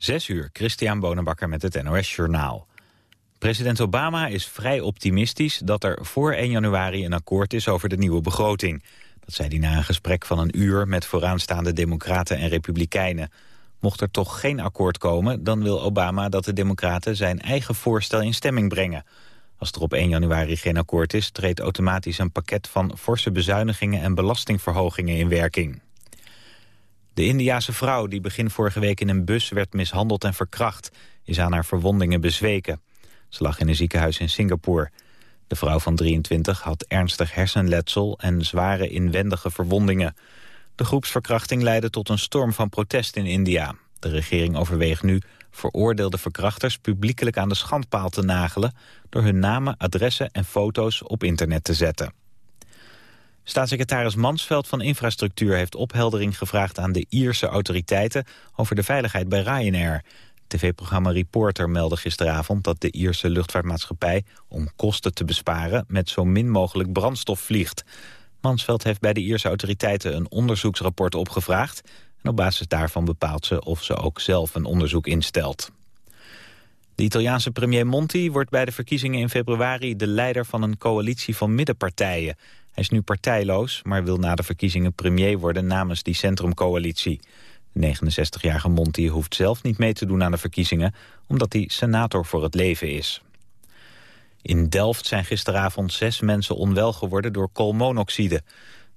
Zes uur, Christian Bonenbakker met het NOS Journaal. President Obama is vrij optimistisch dat er voor 1 januari een akkoord is over de nieuwe begroting. Dat zei hij na een gesprek van een uur met vooraanstaande democraten en republikeinen. Mocht er toch geen akkoord komen, dan wil Obama dat de democraten zijn eigen voorstel in stemming brengen. Als er op 1 januari geen akkoord is, treedt automatisch een pakket van forse bezuinigingen en belastingverhogingen in werking. De Indiase vrouw die begin vorige week in een bus werd mishandeld en verkracht... is aan haar verwondingen bezweken. Ze lag in een ziekenhuis in Singapore. De vrouw van 23 had ernstig hersenletsel en zware inwendige verwondingen. De groepsverkrachting leidde tot een storm van protest in India. De regering overweegt nu veroordeelde verkrachters publiekelijk aan de schandpaal te nagelen... door hun namen, adressen en foto's op internet te zetten. Staatssecretaris Mansveld van Infrastructuur heeft opheldering gevraagd aan de Ierse autoriteiten over de veiligheid bij Ryanair. TV-programma Reporter meldde gisteravond dat de Ierse luchtvaartmaatschappij om kosten te besparen met zo min mogelijk brandstof vliegt. Mansveld heeft bij de Ierse autoriteiten een onderzoeksrapport opgevraagd en op basis daarvan bepaalt ze of ze ook zelf een onderzoek instelt. De Italiaanse premier Monti wordt bij de verkiezingen in februari de leider van een coalitie van middenpartijen. Is nu partijloos, maar wil na de verkiezingen premier worden namens die centrumcoalitie. De 69-jarige Monti hoeft zelf niet mee te doen aan de verkiezingen... omdat hij senator voor het leven is. In Delft zijn gisteravond zes mensen onwel geworden door koolmonoxide.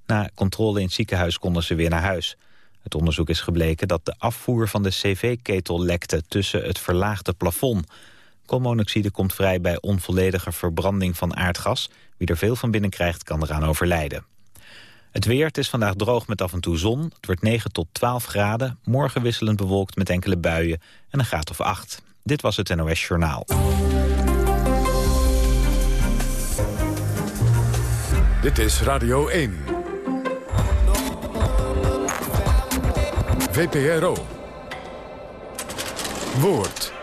Na controle in het ziekenhuis konden ze weer naar huis. Het onderzoek is gebleken dat de afvoer van de cv-ketel lekte... tussen het verlaagde plafond. Koolmonoxide komt vrij bij onvolledige verbranding van aardgas. Wie er veel van binnen krijgt, kan eraan overlijden. Het weer, het is vandaag droog met af en toe zon. Het wordt 9 tot 12 graden. Morgen wisselend bewolkt met enkele buien en een graad of 8. Dit was het NOS Journaal. Dit is Radio 1. VPRO. Woord.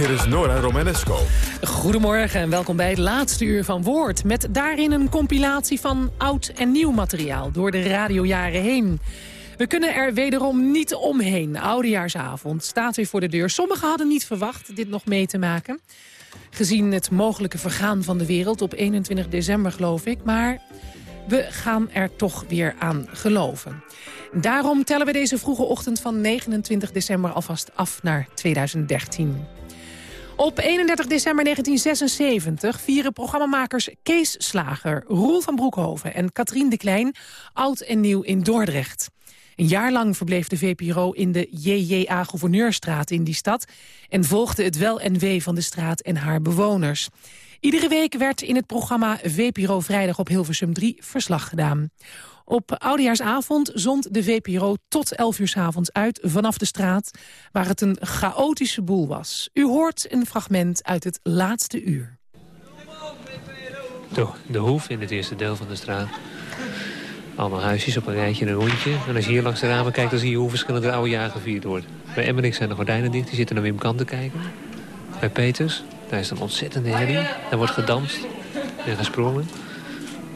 Hier is Nora Romanesco. Goedemorgen en welkom bij het laatste uur van Woord. Met daarin een compilatie van oud en nieuw materiaal door de radiojaren heen. We kunnen er wederom niet omheen. Oudejaarsavond staat weer voor de deur. Sommigen hadden niet verwacht dit nog mee te maken. Gezien het mogelijke vergaan van de wereld op 21 december geloof ik. Maar we gaan er toch weer aan geloven. Daarom tellen we deze vroege ochtend van 29 december alvast af naar 2013. Op 31 december 1976 vieren programmamakers Kees Slager, Roel van Broekhoven en Katrien de Klein oud en nieuw in Dordrecht. Een jaar lang verbleef de VPRO in de JJA Gouverneurstraat in die stad... en volgde het wel en wee van de straat en haar bewoners. Iedere week werd in het programma VPRO Vrijdag op Hilversum 3 verslag gedaan. Op Oudejaarsavond zond de VPRO tot 11 uur s avonds uit vanaf de straat... waar het een chaotische boel was. U hoort een fragment uit het laatste uur. De, de hoef in het eerste deel van de straat. Allemaal huisjes op een rijtje en een rondje. En als je hier langs de ramen kijkt, dan zie je hoe verschillende oude jaar gevierd wordt. Bij Emmerich zijn de gordijnen dicht, die zitten naar Wim Kant te kijken. Bij Peters, daar is een ontzettende herrie. Daar wordt gedanst en gesprongen.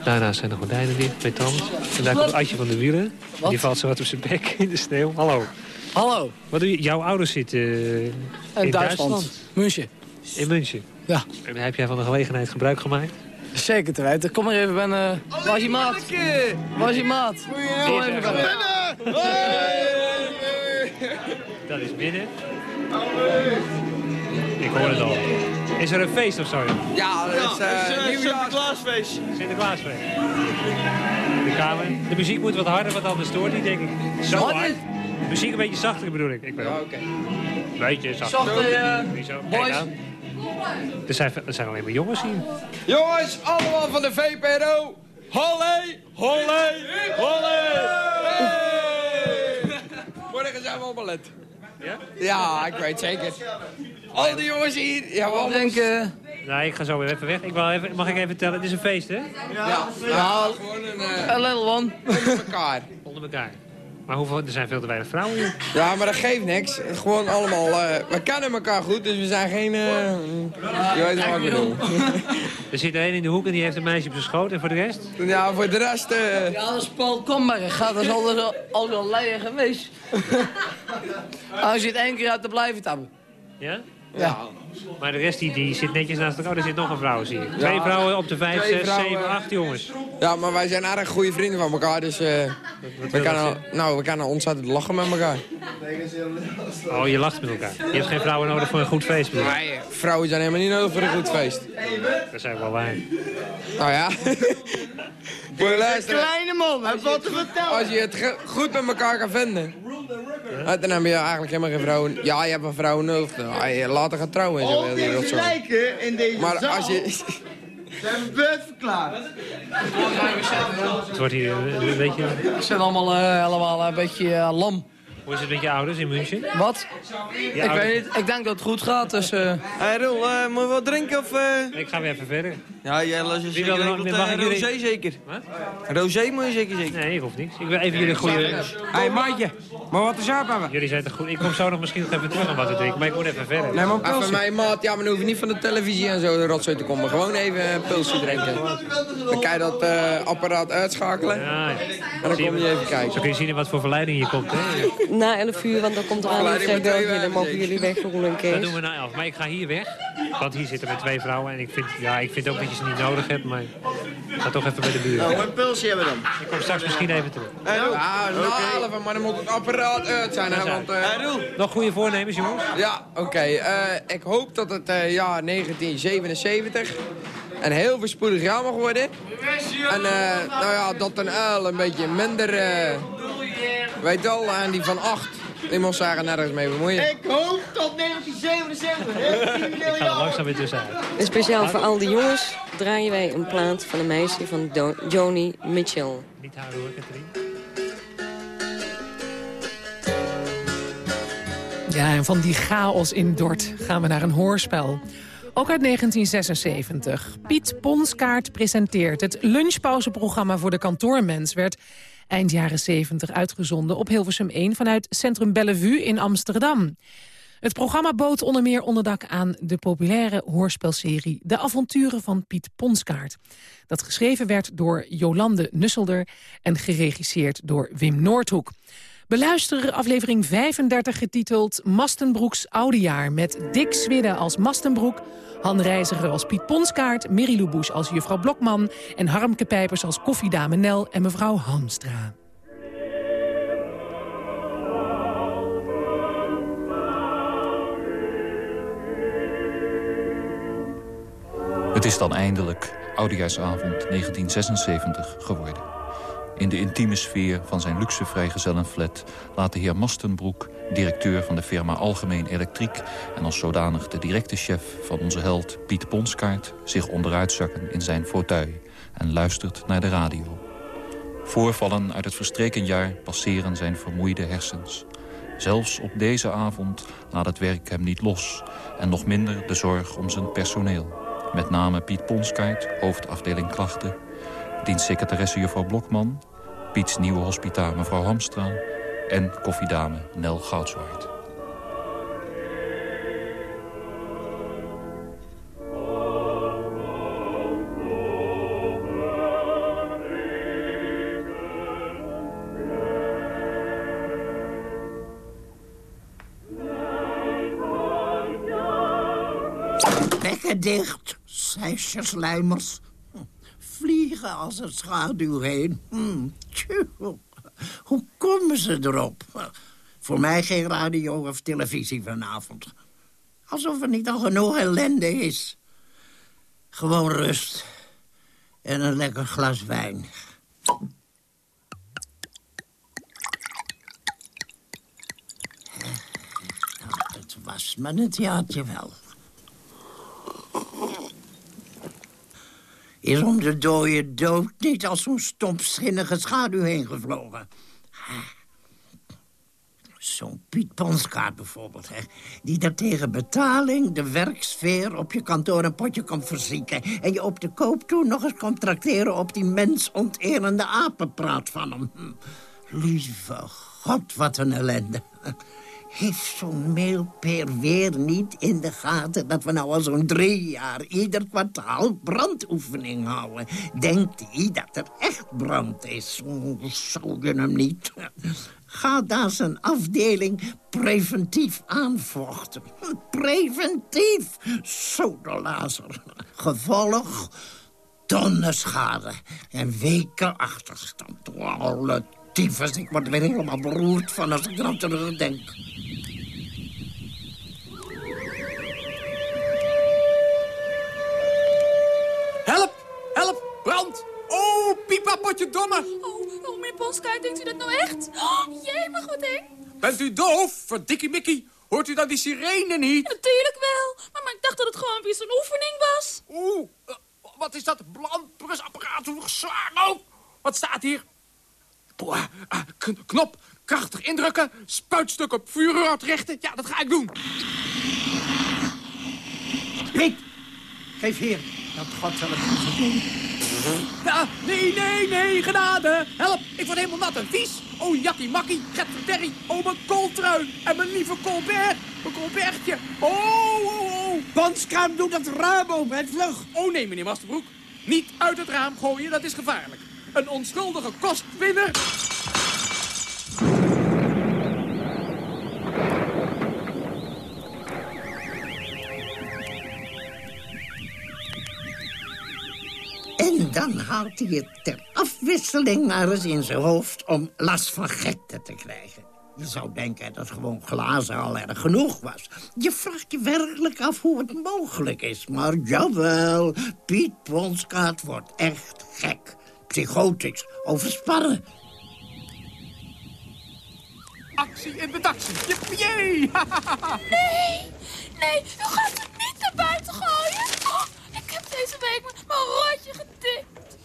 Daarnaast zijn de gordijnen dicht, beton. En daar komt Adje van de Wielen. Die valt zo wat op zijn bek in de sneeuw. Hallo. Hallo. Wat doe je? Jouw ouders zitten uh, in, in, Duitsland. München. In München? Ja. En heb jij van de gelegenheid gebruik gemaakt? Zeker te weten. Kom maar even, ben... Uh, waar is je maat? Waar is je maat? Kom even binnen. Dat is binnen. Ik hoor het al. Is er een feest of zo? Ja, dat is uh, uh, Sinterklaasfeest. Sinterklaasfeest. De kamer. De muziek moet wat harder, want anders stoort niet, denk ik. Zo Wat hard. De muziek een beetje zachter bedoel ik. ik ben Ja, oké. Een beetje zachter. Zachte, uh, Niet zo. boys. Nou. Er zijn, er zijn alleen maar jongens hier. Jongens, allemaal van de VPRO. Holle, holle, holle. Hey! Morgen zijn we op ballet. Ja? Ja, ik weet zeker. Al die jongens hier. Ja, we Wat denken... Nee, ik ga zo weer even weg. Ik wil even, mag ik even tellen? Het is een feest, hè? Ja, ja, gewoon een... eh, A little one. onder elkaar. Onder elkaar. Maar hoeveel, er zijn veel te weinig vrouwen hier. Ja, maar dat geeft niks. Gewoon allemaal... eh, we kennen elkaar goed, dus we zijn geen... eh, je weet wat ik bedoel. Er zit er één in de hoek en die heeft een meisje op zijn schoot. En voor de rest? Ja, voor de rest... eh, Ja, dat is Paul Komberg. Gaat, dat is al, al, al geweest. Als je het één keer uit de blijven hebben. Ja? Ja. Maar de rest die, die zit netjes naast elkaar. Oh, er zit nog een vrouw, zie ik. Twee vrouwen op de vijf, Twee zes, vrouwen. zeven, acht jongens. ja, maar wij zijn erg goede vrienden van elkaar, dus... eh, Wat we, kunnen, nou, we kunnen ontzettend lachen met elkaar. Oh, je lacht met elkaar. Je hebt geen vrouwen nodig voor een goed feest. bedoel. Nee, vrouwen zijn helemaal niet nodig voor een goed feest. Dat zijn wel waar. Nou ja. Luisteren. Kleine man, hij wat te vertellen. Als je het goed met elkaar kan vinden, ja, dan heb je eigenlijk helemaal geen vrouwen. Ja, je hebt een vrouw nodig. Je later gaan trouwen en zo. wil je dat zo. in deze Maar als je... Ze hebben beurt verklaard. Het wordt hier, eh, een beetje... Ze zijn allemaal, eh, allemaal een beetje eh, lam. Hoe is het met je ouders in München? Wat? Je Ik ouders- weet niet. Ik denk dat het goed gaat, dus... eh, Hé Roel, eh, moet je wat drinken of... eh? Ik ga weer even verder. Ja, jij las je Wie wil er nog- zeker mag ik jullie- rosé zeker. Wat? Rosé moet je zeker zeker. Nee, ik hoef niks. Ik wil even jullie goede... Hé, hey, maatje, maar wat is jou hebben? Jullie zijn toch goed. Ik kom zo nog misschien nog even terug om wat te drinken. Maar ik moet even verder. Nee, maar Even pilsje. mijn maat, ja, maar dan hoef je niet van de televisie en zo de rotzooi te komen. Gewoon even een pilsje drinken. Dan kan je dat eh, apparaat uitschakelen Ja, ja. en dan kom je even Zo kijken. kun je zien in wat voor verleiding je komt. Hè? Na 11 uur, want dan komt er aan met twee België. Dan wijven, mogen jullie wegroelen, Dat Kees. doen we na elf. Maar ik ga hier weg. Want hier zitten we twee vrouwen. En ik vind, ja, ik vind ook dat je ze niet nodig hebt. Maar ik ga toch even bij de buren. Nou, een pilsje hebben we dan. Ik kom straks misschien even terug. Hé Roel. Ja, na 11, maar dan moet het apparaat uit zijn. Hè, want, eh, Roel. Nog goede voornemens, jongens? ja, oké. eh, ik hoop dat het eh, jaar 1977 een heel voorspoedig jaar mag worden. En eh, nou ja, dat een uil een beetje minder... eh, weet wel, en die van 8, die zich er nergens mee bemoeien. Ik hoop tot 1977. hè? Ik ga er langzaam weer tussenuit. En speciaal voor al die jongens draaien wij een plaat van een meisje van Do- Joni Mitchell. Niet houden hoor, Katrien. Ja, en van die chaos in Dort gaan we naar een hoorspel. Ook uit 1976. Piet Ponskaart presenteert. Het lunchpauzeprogramma voor de kantoormens werd eind jaren 70 uitgezonden op Hilversum 1 vanuit Centrum Bellevue in Amsterdam. Het programma bood onder meer onderdak aan de populaire hoorspelserie De Avonturen van Piet Ponskaart. Dat geschreven werd door Jolande Nusselder en geregisseerd door Wim Noordhoek. Beluister aflevering 35 getiteld Mastenbroeks Oudejaar... met Dick Swidde als Mastenbroek, Han Reiziger als Piet Ponskaart... Mary Lou Boes als juffrouw Blokman... en Harmke Pijpers als koffiedame Nel en mevrouw Hamstra. Het is dan eindelijk Oudejaarsavond 1976 geworden. In de intieme sfeer van zijn luxe vrijgezellenflat... laat de heer Mastenbroek, directeur van de firma Algemeen Elektriek... en als zodanig de directe chef van onze held Piet Ponskaart... zich onderuitzakken in zijn fauteuil en luistert naar de radio. Voorvallen uit het verstreken jaar passeren zijn vermoeide hersens. Zelfs op deze avond laat het werk hem niet los... en nog minder de zorg om zijn personeel. Met name Piet Ponskaart, hoofdafdeling klachten... dienstsecretaresse juffrouw Blokman... Piets nieuwe hospitaal mevrouw Hamstra... en koffiedame Nel Goudzwaard. Bekken dicht, slijmers. Vliegen als een schaduw heen. Hm. Hoe komen ze erop? Voor mij geen radio of televisie vanavond. Alsof er niet al genoeg ellende is. Gewoon rust. En een lekker glas wijn. Was maar het jaartje wel. Is om de dode dood niet als zo'n stompzinnige schaduw heen gevlogen. Zo'n Piet Ponskaart bijvoorbeeld, hè, die daar tegen betaling de werksfeer op je kantoor een potje komt verzieken... en je op de koop toe nog eens komt trakteren op die mensonterende apenpraat van hem. Hm. Lieve God, wat een ellende. Heeft zo'n mailpeer weer niet in de gaten... dat we nou al zo'n drie jaar ieder kwartaal brandoefening houden? Denkt hij dat er echt brand is? Oh, Zou je hem niet? Ga daar zijn afdeling preventief aanvochten. Preventief! Sodalazer. Gevolg? Tonnen schade. En weken achterstand. Alle tyfus, ik word weer helemaal beroerd van als ik eraan terugdenk. Help! Help! Brand! Oh, pipa, potje domme! Oh, oh, meneer Polskaart, denkt u dat nou echt? Oh, jee, mag wat eng. Bent u doof? Verdikkie Mickey. Hoort u dan die sirene niet? Natuurlijk wel. Maar, maar ik dacht dat het gewoon weer zo'n oefening was. Oeh, eh, wat is dat? Brandplusapparaat, hoe zwaar ook. Wat staat hier? Oeh, ah, kn- knop, krachtig indrukken, spuitstuk op vuurrad richten. Ja, dat ga ik doen. Piet, geef hier. Dat God zal het goed doen. Ja, nee, nee, nee, genade. Help, ik word helemaal nat en vies. Oh, jakkie makkie, getverderrie. Oh, mijn kooltrui. En mijn lieve Colbert. Mijn Colbertje. Oh, oh, oh. Bonskaam, doe dat raam open, het vlug. Oh, nee, meneer Masterbroek. Niet uit het raam gooien, dat is gevaarlijk. Een onschuldige kostwinner. En dan haalt hij het ter afwisseling maar eens in zijn hoofd... om last van gekte te krijgen. Je zou denken dat gewoon glazen al erg genoeg was. Je vraagt je werkelijk af hoe het mogelijk is. Maar jawel, Piet Ponskaat wordt echt gek. Psychotisch, overspannen. Actie in de taxi. Jippie! Nee, nee, u gaat het niet naar buiten gooien. Oh, ik heb deze week mijn rotje getikt.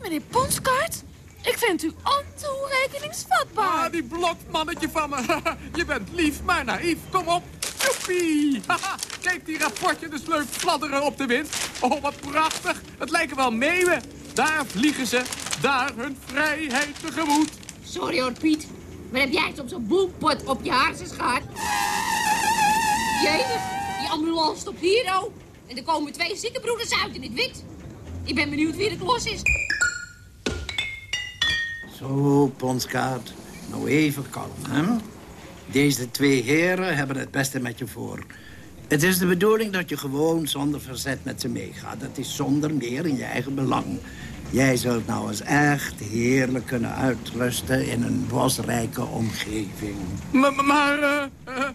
Meneer Ponskaart, ik vind u ontoerekeningsvatbaar. Ah, die blokmannetje van me. Je bent lief, maar naïef. Kom op. Joepie! Kijk die rapportje de sleuf fladderen op de wind. Oh, wat prachtig. Het lijken wel meeuwen. Daar vliegen ze. Daar hun vrijheid tegemoet. Sorry hoor, Piet. Maar heb jij soms een boelpot op je harses gehad? Jee, die ambulance stopt hier, oh. En er komen twee ziekenbroeders uit in het wit. Ik ben benieuwd wie de klos is. Zo, Ponskaart. Nou even kalm, hè? Deze twee heren hebben het beste met je voor. Het is de bedoeling dat je gewoon zonder verzet met ze meegaat. Dat is zonder meer in je eigen belang. Jij zult nou eens echt heerlijk kunnen uitrusten in een bosrijke omgeving. Maar, maar eh, eh,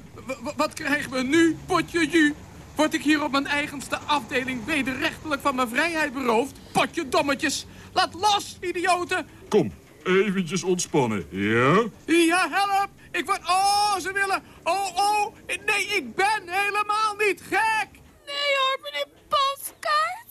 wat krijgen we nu, potje ju? Word ik hier op mijn eigenste afdeling wederrechtelijk van mijn vrijheid beroofd? Potje dommetjes. Laat los, idioten. Kom, eventjes ontspannen, ja? Ja, help. Ik word... Oh, ze willen... Oh, oh. Nee, ik ben helemaal niet gek. Nee hoor, meneer Polskaart.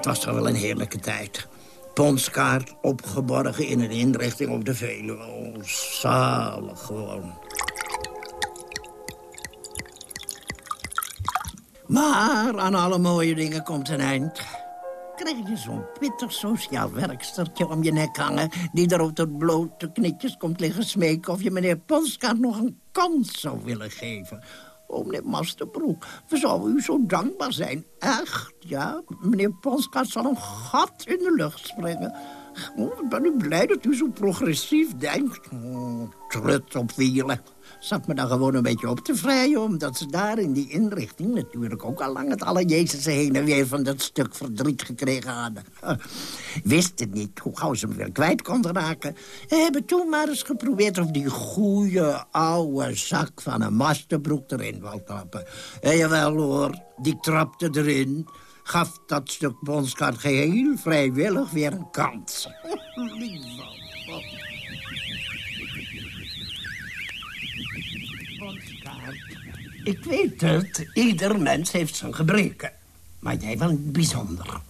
Dat was toch wel een heerlijke tijd. Ponskaart opgeborgen in een inrichting op de Veluwe. Oh, gewoon. Maar aan alle mooie dingen komt een eind. Krijg je zo'n pittig sociaal werkstertje om je nek hangen... die er op de blote knietjes komt liggen smeken... of je meneer Ponskaart nog een kans zou willen geven... Oh, meneer Masterbroek, we zouden u zo dankbaar zijn. Echt, ja. Meneer Ponskaart zal een gat in de lucht springen. Oh, ben u blij dat u zo progressief denkt. Oh, trut op wielen. Zat me dan gewoon een beetje op te vrijen... omdat ze daar in die inrichting natuurlijk ook al lang... het alle Jezus heen en weer van dat stuk verdriet gekregen hadden. Wist het niet hoe gauw ze hem weer kwijt konden raken. We hebben toen maar eens geprobeerd of die goede oude zak van een masterbroek erin wou trappen. En jawel hoor, die trapte erin. Gaf dat stuk bonskaart geheel vrijwillig weer een kans. Lieve God. Bonskaart, ik weet het, ieder mens heeft zijn gebreken. Maar jij wel bijzonder.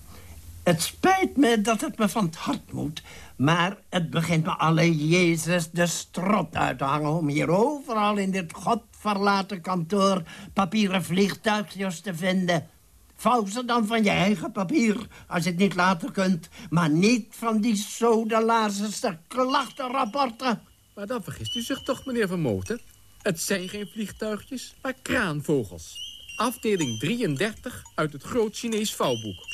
Het spijt me dat het me van het hart moet... maar het begint me alle Jezus de strot uit te hangen... om hier overal in dit godverlaten kantoor... papieren vliegtuigjes te vinden. Vouw ze dan van je eigen papier, als je het niet later kunt. Maar niet van die sodalaarste klachtenrapporten. Maar dan vergist u zich toch, meneer Van Moten. Het zijn geen vliegtuigjes, maar kraanvogels. Afdeling 33 uit het Groot Chinees vouwboek.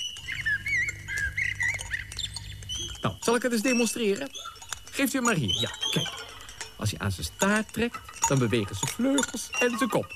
Nou, zal ik het eens demonstreren? Geeft u maar hier. Ja, kijk. Als je aan zijn staart trekt, dan bewegen ze vleugels en zijn kop.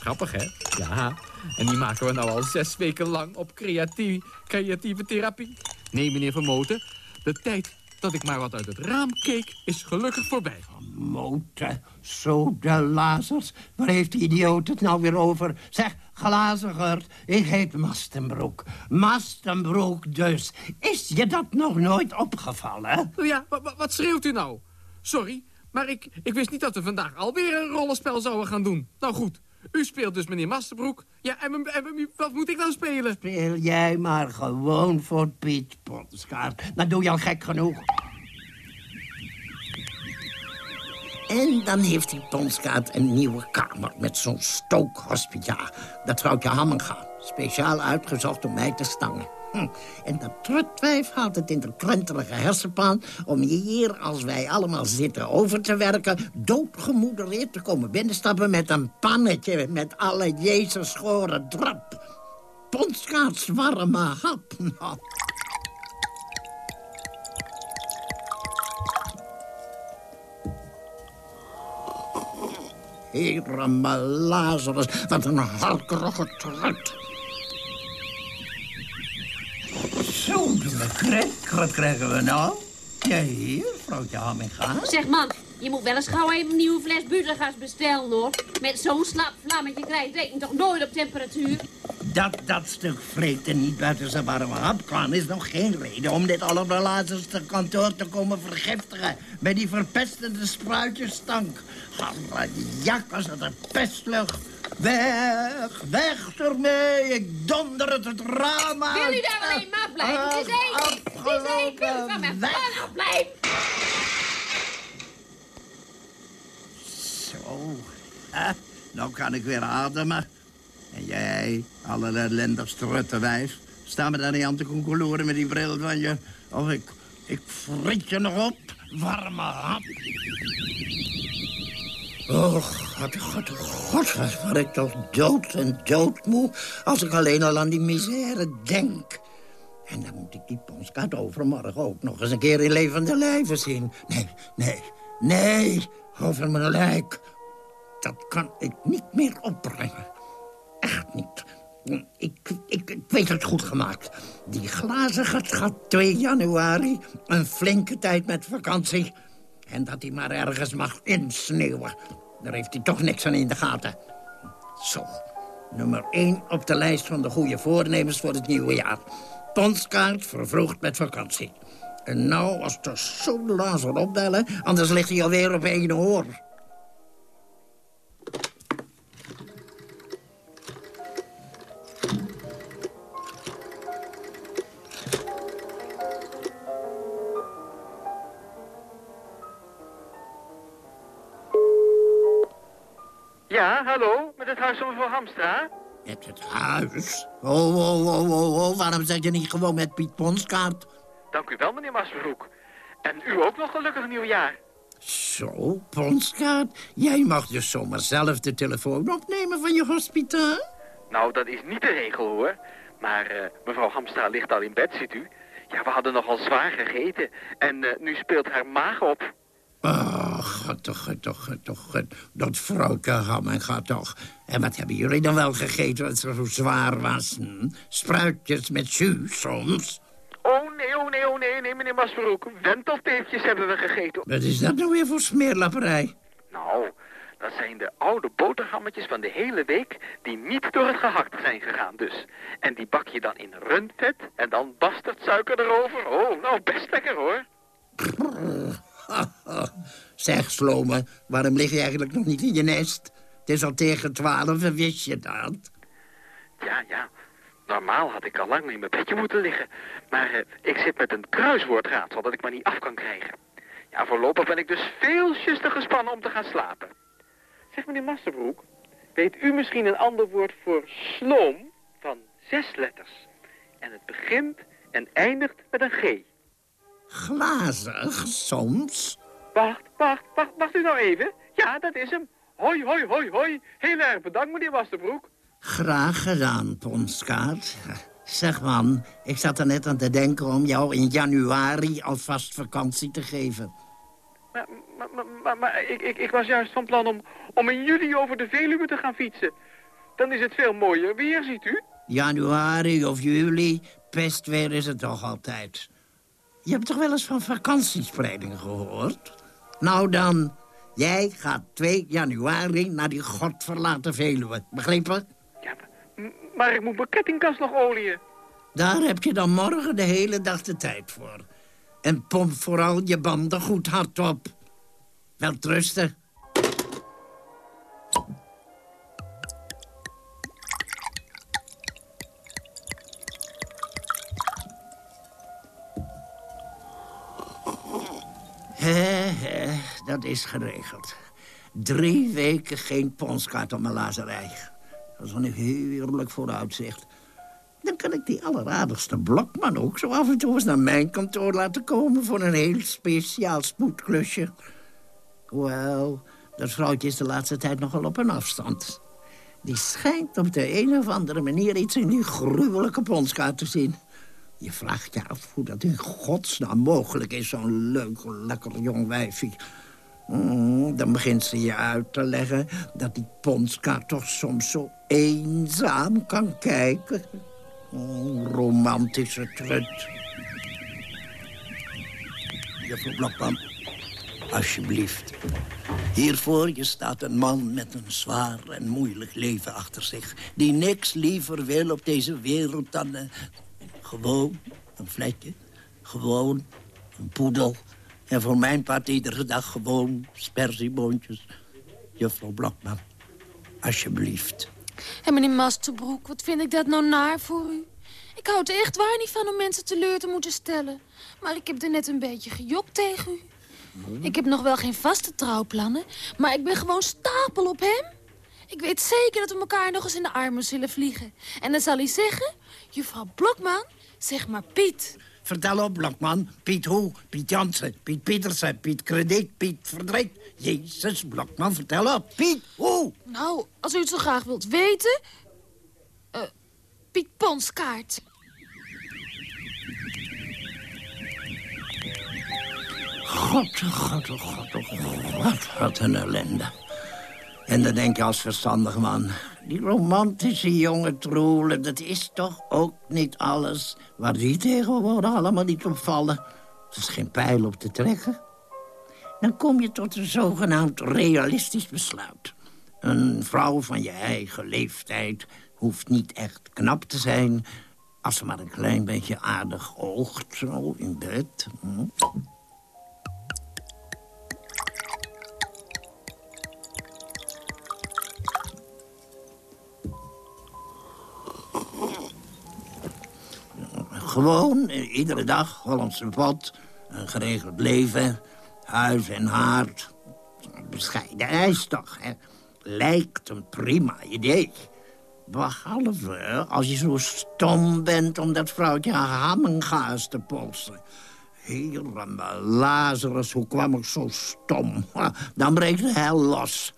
Grappig, hè? Ja. En die maken we nou al zes weken lang op creatief, creatieve therapie. Nee, meneer Vermoten. De tijd dat ik maar wat uit het raam keek, is gelukkig voorbij. Moten, sodalazers. Waar heeft die idioot het nou weer over? Zeg, glazigerd, ik heet Mastenbroek. Mastenbroek dus. Is je dat nog nooit opgevallen? Ja, wa- wa- wat schreeuwt u nou? Sorry, maar ik, ik wist niet dat we vandaag alweer een rollenspel zouden gaan doen. Nou goed, u speelt dus meneer Masterbroek. Ja, en, wat moet ik nou spelen? Speel jij maar gewoon voor Piet Potskaart. Dan doe je al gek genoeg. En dan heeft die Ponskaart een nieuwe kamer met zo'n stookhospita. Dat vrouwtje Hamminga. Speciaal uitgezocht om mij te stangen. Hm. En dat trutwijf haalt het in de krentelige hersenpan... om hier, als wij allemaal zitten over te werken... doodgemoedereerd te komen binnenstappen met een pannetje... met alle Jezus schoren drap. Ponskaarts warme hap. Heere Lazarus, wat een harkerige trut. Zo, de krek. Wat krijgen we nou? Ja, hier, vrouwtje Hamminga. Zeg man, je moet wel eens gauw even een nieuwe fles butengas bestellen hoor. Met zo'n slap vlammetje krijg je het toch nooit op temperatuur. Dat dat stuk vreten niet buiten zijn warme hap kwam... is nog geen reden om dit allerbelazenste kantoor te komen vergiftigen... met die verpestende spruitjesstank. Jak als het een pestlucht. Weg, weg ermee. Ik donder het het raam uit. Wil u daar alleen maar blijven? Het is één. Het is één. Van mij blijven? Zo, hè? nou kan ik weer ademen. En jij, alle ellendig struttenwijf... sta me daar niet aan te koekeloeren met die bril van je... of ik, ik frit je nog op, warme hap. Oh, god, god, god, wat ik toch dood en doodmoe... als ik alleen al aan die misère denk. En dan moet ik die ponskaart overmorgen ook nog eens een keer in levende lijven zien. Nee, nee, nee, over mijn lijk. Dat kan ik niet meer opbrengen. Echt niet. Ik, ik, weet het goed gemaakt. Die glazigert gaat 2 januari een flinke tijd met vakantie. En dat hij maar ergens mag insneeuwen. Daar heeft hij toch niks aan in de gaten. Zo, nummer 1 op de lijst van de goede voornemens voor het nieuwe jaar. Ponskaart vervroegd met vakantie. En nou, als de sodelazer opbellen, anders ligt hij alweer op één oor. Ja, hallo, met het huis van mevrouw Hamstra? Met het huis? Oh, oh, oh, oh, oh, waarom zeg je niet gewoon met Piet Ponskaart? Dank u wel, meneer Masbroek. En u ook nog gelukkig nieuwjaar. Zo, Ponskaart, jij mag dus zomaar zelf de telefoon opnemen van je hospitaal? Nou, dat is niet de regel, hoor. Maar eh, mevrouw Hamstra ligt al in bed, ziet u. Ja, we hadden nogal zwaar gegeten. En eh, nu speelt haar maag op. Ach, toch, toch, toch, dat vrouwtje Hammen gaat toch. En wat hebben jullie dan wel gegeten wat zo zwaar was? Hm? Spruitjes met jus soms? Oh, nee, nee, nee, nee, meneer Masbroek. Wentelteefjes hebben we gegeten. Wat is dat nou weer voor smeerlapperij? Nou, dat zijn de oude boterhammetjes van de hele week... die niet door het gehakt zijn gegaan dus. En die bak je dan in rundvet en dan bastardsuiker erover. Oh, nou, best lekker, hoor. Zeg, Slome, waarom lig je eigenlijk nog niet in je nest? Het is al tegen twaalf, en wist je dat? Ja, ja. Normaal had ik al lang in mijn bedje moeten liggen. Maar eh, ik zit met een kruiswoordraadsel dat ik maar niet af kan krijgen. Ja, voorlopig ben ik dus veel te gespannen om te gaan slapen. Zeg, meneer Masterbroek, weet u misschien een ander woord voor sloom van zes letters. En het begint en eindigt met een G. Glazig, soms. Wacht, wacht, wacht, wacht u nou even. Ja, dat is hem. Hoi, hoi, hoi, hoi. Heel erg bedankt, meneer Wasterbroek. Graag gedaan, Ponskaart. Zeg man, ik zat er net aan te denken om jou in januari alvast vakantie te geven. Maar, maar, maar, maar, maar ik, ik, ik was juist van plan om, om in juli over de Veluwe te gaan fietsen. Dan is het veel mooier weer, ziet u? Januari of juli, pestweer is het toch altijd. Je hebt toch wel eens van vakantiespreiding gehoord? Nou dan, jij gaat 2 januari naar die godverlaten Veluwe. Begrepen? Maar ik moet mijn kettingkast nog olieën. Daar heb je dan morgen de hele dag de tijd voor. En pomp vooral je banden goed hard op. Wel trusten. He, he, dat is geregeld. Drie weken geen ponskaart op mijn lazerij. Dat is een heerlijk vooruitzicht. Dan kan ik die alleraardigste blokman ook zo af en toe eens naar mijn kantoor laten komen... voor een heel speciaal spoedklusje. Wel, dat vrouwtje is de laatste tijd nogal op een afstand. Die schijnt op de een of andere manier iets in die gruwelijke ponskaart te zien. Je vraagt je af hoe dat in godsnaam mogelijk is, zo'n leuk, lekker jong wijfje. Mm, dan begint ze je uit te leggen dat die ponskaart toch soms zo eenzaam kan kijken. Oh, romantische trut. Juffrouw Blokman, alsjeblieft. Hiervoor je staat een man met een zwaar en moeilijk leven achter zich... die niks liever wil op deze wereld dan... eh, gewoon een vlekje, gewoon een poedel... en voor mijn part iedere dag gewoon sperzieboontjes. Juffrouw Blokman, alsjeblieft. Hé, meneer Masterbroek, wat vind ik dat nou naar voor u? Ik hou het echt waar niet van om mensen teleur te moeten stellen. Maar ik heb er net een beetje gejokt tegen u. Ik heb nog wel geen vaste trouwplannen, maar ik ben gewoon stapel op hem. Ik weet zeker dat we elkaar nog eens in de armen zullen vliegen. En dan zal hij zeggen, juffrouw Blokman, zeg maar Piet. Vertel op, Blokman. Piet hoe? Piet Jansen, Piet Pietersen, Piet Krediet, Piet Verdriet. Jezus, Blokman, vertel op. Piet hoe? Nou, als u het zo graag wilt weten... eh, Piet Ponskaart. God, god, god, god, wat een ellende. En dan denk je als verstandig man... die romantische jonge troelen, dat is toch ook niet alles... waar die tegenwoordig allemaal niet op vallen. Er is geen pijl op te trekken. Dan kom je tot een zogenaamd realistisch besluit. Een vrouw van je eigen leeftijd hoeft niet echt knap te zijn... als ze maar een klein beetje aardig oogt, zo in bed. Hm. Gewoon, iedere dag, Hollandse pot, een geregeld leven, huis en haard. Bescheiden eis toch, hè? Lijkt een prima idee. Behalve als je zo stom bent om dat vrouwtje Hammengaas te polsen. Heere Lazarus, hoe kwam ik zo stom? Dan breekt de hel los.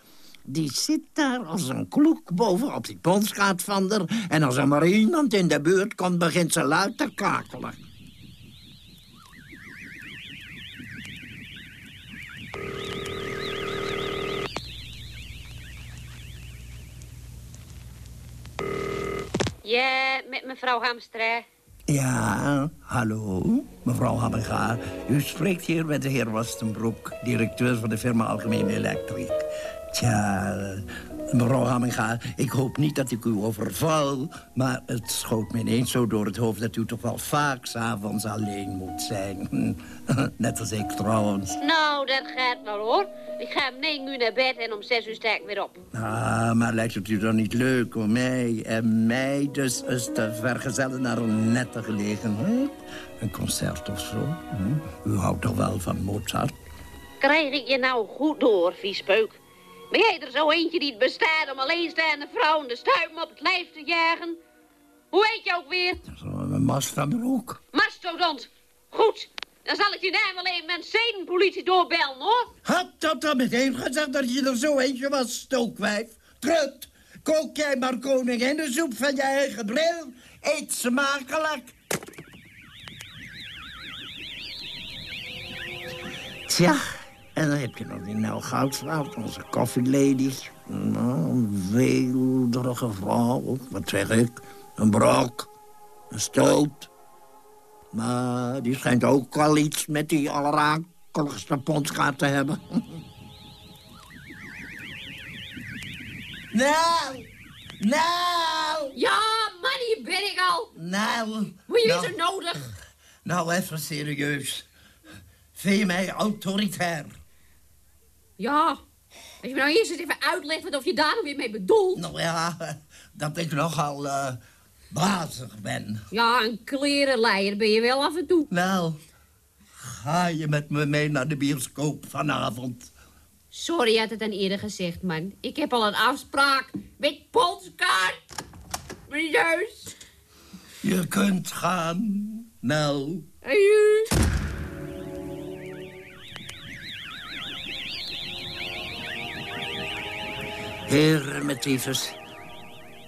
Die zit daar als een kloek bovenop die ponskaart van er... en als er maar iemand in de buurt komt, begint ze luid te kakelen. Ja, met mevrouw Hamstra. Ja, hallo, mevrouw Hammenga. U spreekt hier met de heer Wastenbroek, directeur van de firma Algemene Elektriek. Tja, mevrouw Hammenga, ik hoop niet dat ik u overval... maar het schoot me ineens zo door het hoofd dat u toch wel vaak s'avonds alleen moet zijn. Net als ik trouwens. Nou, dat gaat wel hoor. Ik ga om 9 uur naar bed en om 6 uur sta ik weer op. Ah, maar lijkt het u dan niet leuk om mij en mij dus eens te vergezellen naar een nette gelegenheid? Een concert of zo? Hm? U houdt toch wel van Mozart? Krijg ik je nou goed door, viespeuk? Ben jij er zo eentje die het bestaat om alleenstaande vrouwen de stuipen op het lijf te jagen? Hoe heet je ook weer? Een mastadroek. Mastodont. Goed. Dan zal ik je naam wel even met zedenpolitie doorbellen, hoor. Had dat dan meteen gezegd dat je er zo eentje was, stookwijf? Trut, kook jij maar koninginnensoep van je eigen bril. Eet smakelijk. Tja, en dan heb je nog die Nel onze koffielady. Nou, een weelderige vrouw, wat zeg ik? Een brok, een stoot. Maar die schijnt ook wel iets met die allerakeligste ponskaart te hebben. nou, nou. Ja, man, hier ben ik al. Nou. Je nou, niet zo nodig? Nou, even serieus. Vind je mij autoritair? Ja. Als je me nou eerst eens even uitlegt wat of je daar nou weer mee bedoelt. Nou ja, dat ik nogal uh, bazig ben. Ja, een klerenleier ben je wel af en toe. Nou, ga je met me mee naar de bioscoop vanavond? Sorry, je had het dan eerder gezegd, man. Ik heb al een afspraak met Polskaart. Serieus. Je kunt gaan, nou. Aju. Heren met tyfus.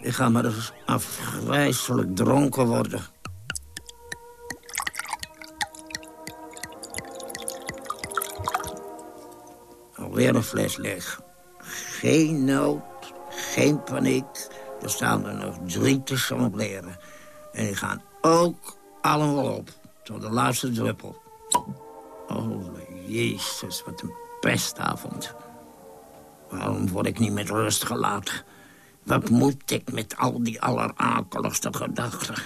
Ik ga maar eens afgrijzelijk dronken worden. Alweer een fles leeg. Geen nood, geen paniek. Er staan er nog drie te chambreren. En die gaan ook allemaal op. Tot de laatste druppel. Oh, jezus, wat een pestavond. Waarom word ik niet met rust gelaten? Wat moet ik met al die allerakeligste gedachten?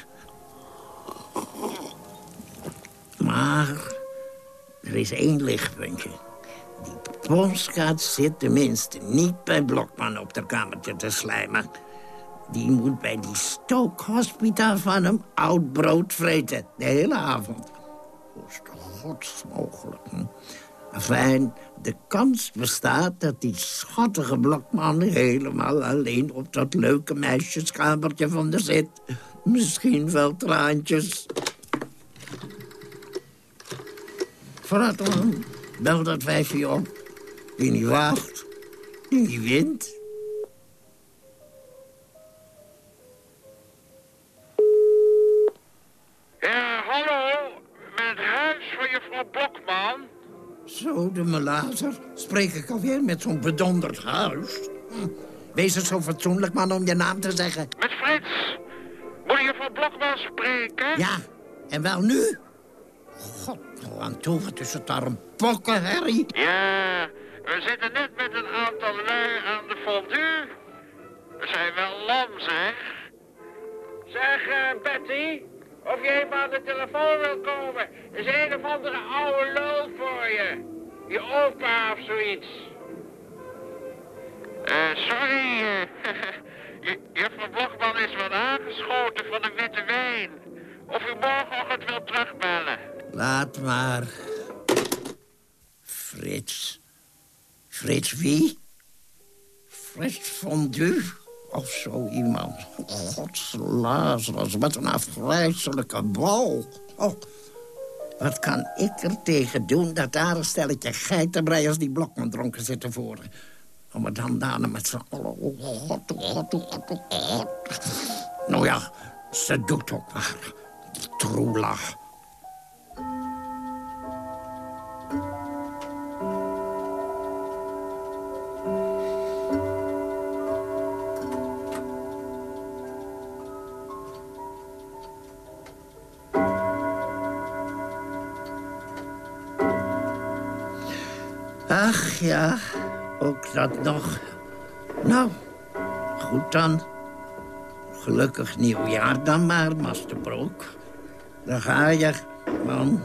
Maar er is één lichtpuntje. Die Ponskaat zit tenminste niet bij Blokman op de kamertje te slijmen. Die moet bij die stookhospitaal van hem oud brood vreten. De hele avond. Hoe is het godsmogelijk? Hm? Fijn, de kans bestaat dat die schattige blokman... helemaal alleen op dat leuke meisjeskamertje van de zit. Misschien wel traantjes. Dan, bel dat wijfje op. Die niet waagt, die niet wint. Zo, de melazer. Spreek ik alweer met zo'n bedonderd huis? Hm. Wees er zo fatsoenlijk, man, om je naam te zeggen. Met Frits. Moet je van Blokman spreken? Ja, en wel nu? God, nou aan toe, wat is het daar een pokkenherrie? Ja, we zitten net met een aantal lui aan de fondue. We zijn wel lam, zeg. Zeg, uh, Betty, of je even aan de telefoon wil komen. Er is een of andere oude lul voor je. Je opa of zoiets. Eh, sorry, uh, juffrouw Blokman is wat aangeschoten van de witte wijn. Of u morgenochtend wil terugbellen. Laat maar. Frits. Frits wie? Frits Fondue? Of zo iemand. Godslazerus, wat een afgrijzelijke bal. Oh, wat kan ik er tegen doen dat daar een stelletje geitenbreiers die blokman dronken zitten voor? Om het dan daarna met z'n. Oh god, oh god, oh god, oh god. Nou ja, ze doet ook maar. Troela. Ja, ook dat nog. Nou, goed dan. Gelukkig nieuwjaar dan maar, Masterbroek. Daar ga je, man.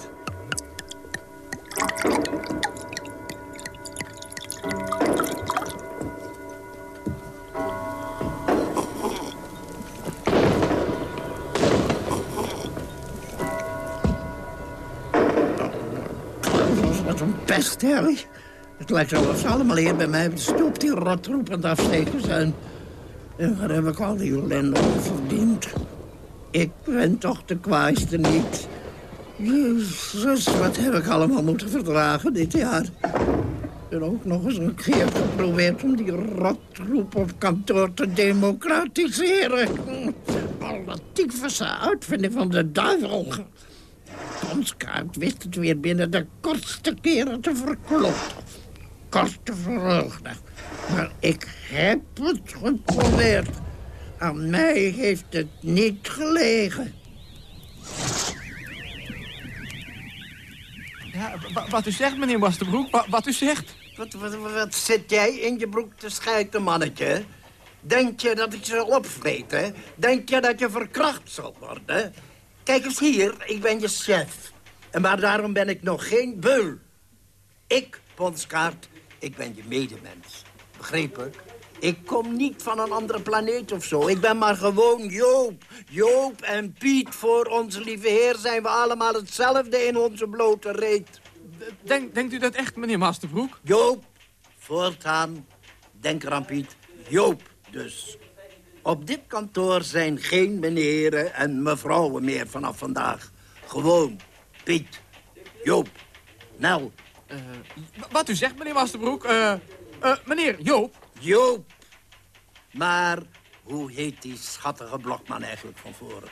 Wat een pest. Het lijkt wel ze allemaal hier bij mij op de stoep die rotroepend afsteken zijn. En waar heb ik al die ellende verdiend? ik ben toch de kwaaiste niet. Jezus, wat heb ik allemaal moeten verdragen dit jaar. En ook nog eens een keer geprobeerd om die rotroep op kantoor te democratiseren. Alle tyfusse uitvinding van de duivel. Ponskaart wist het weer binnen de kortste keren te verkloppen. Korte vreugde. Maar ik heb het geprobeerd. Aan mij heeft het niet gelegen. Ja, wa- wat u zegt, meneer Masterbroek, wa- wat u zegt. Wat, wat, wat zit jij in je broek te schijten, mannetje? Denk je dat ik ze zal opvreten? Denk je dat je verkracht zal worden? Kijk eens hier, ik ben je chef. En maar daarom ben ik nog geen beul. Ik, Ponskaart, ik ben je medemens. Begrepen? Ik kom niet van een andere planeet of zo. Ik ben maar gewoon Joop. Joop en Piet, voor onze lieve heer zijn we allemaal hetzelfde in onze blote reet. Denk, denkt u dat echt, meneer Masterbroek? Joop, voortaan, denk eraan Piet. Joop dus. Op dit kantoor zijn geen meneren en mevrouwen meer vanaf vandaag. Gewoon Piet, Joop, Nel. Wa- Wat u zegt, meneer Masterbroek. eh eh, meneer Joop. Joop. Maar hoe heet die schattige blokman eigenlijk van voren?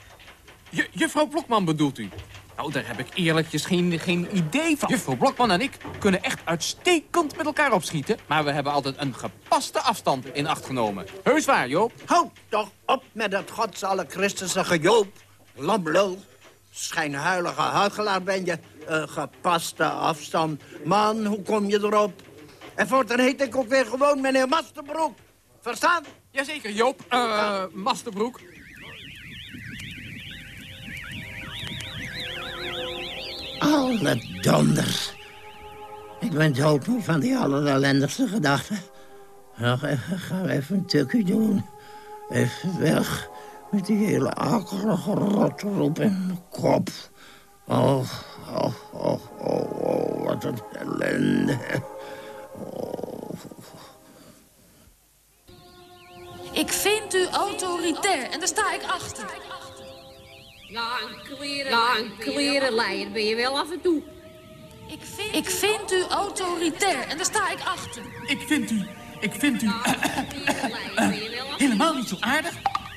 Ju- juffrouw Blokman bedoelt u? Nou, daar heb ik eerlijkjes geen, geen idee van. Juffrouw Blokman en ik kunnen echt uitstekend met elkaar opschieten. Maar we hebben altijd een gepaste afstand in acht genomen. Heus waar, Joop. Houd toch op met dat godsalle Christense gejoop. Lamlul. Schijnhuilige huigelaar ben je. Een gepaste afstand. Man, hoe kom je erop? En voortaan heet ik ook weer gewoon meneer Masterbroek. Verstaan? Jazeker, Joop. Eh, Masterbroek. Alle donders. Ik ben doodmoe van die allerellendigste gedachten. Nog even, gaan we even een tukje doen. Even weg met die hele akelige rotroep in mijn kop. Oh, oh, oh, oh, oh, wat een ellende. Ik vind u autoritair en daar sta ik achter. Ja, een kleren, ja, een klerenleier ben je wel af en toe. Ik vind, ik vind u autoritair en daar sta ik achter. Ik vind u... Ik vind u... helemaal niet zo aardig.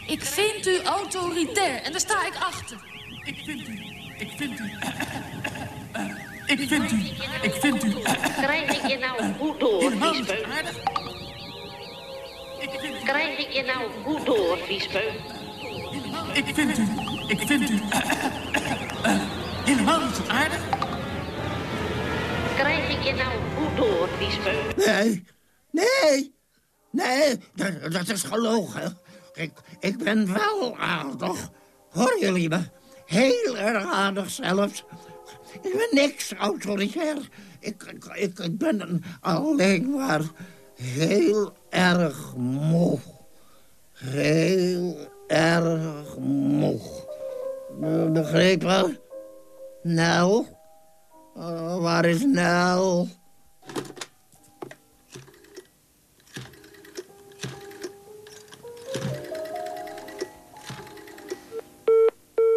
Ik vind u autoritair en daar sta ik achter. Ik vind u... Ik vind u... ik vind u... Ik vind u... Krijg ik je nou goed door, Viespeuk? Krijg ik je nou goed door, Viespeuk? Ik vind u... Ik vind u... helemaal niet aardig. Krijg ik je nou goed door, Viespeuk? Nee, nee, nee, dat, dat is gelogen. Ik, ik ben wel aardig. Hoor jullie me? Heel erg aardig zelfs. Ik ben niks autoritair. Ik, ben een- alleen maar heel erg moe. Heel erg moe. Be- Begrepen? Nel? Oh, waar is Nel?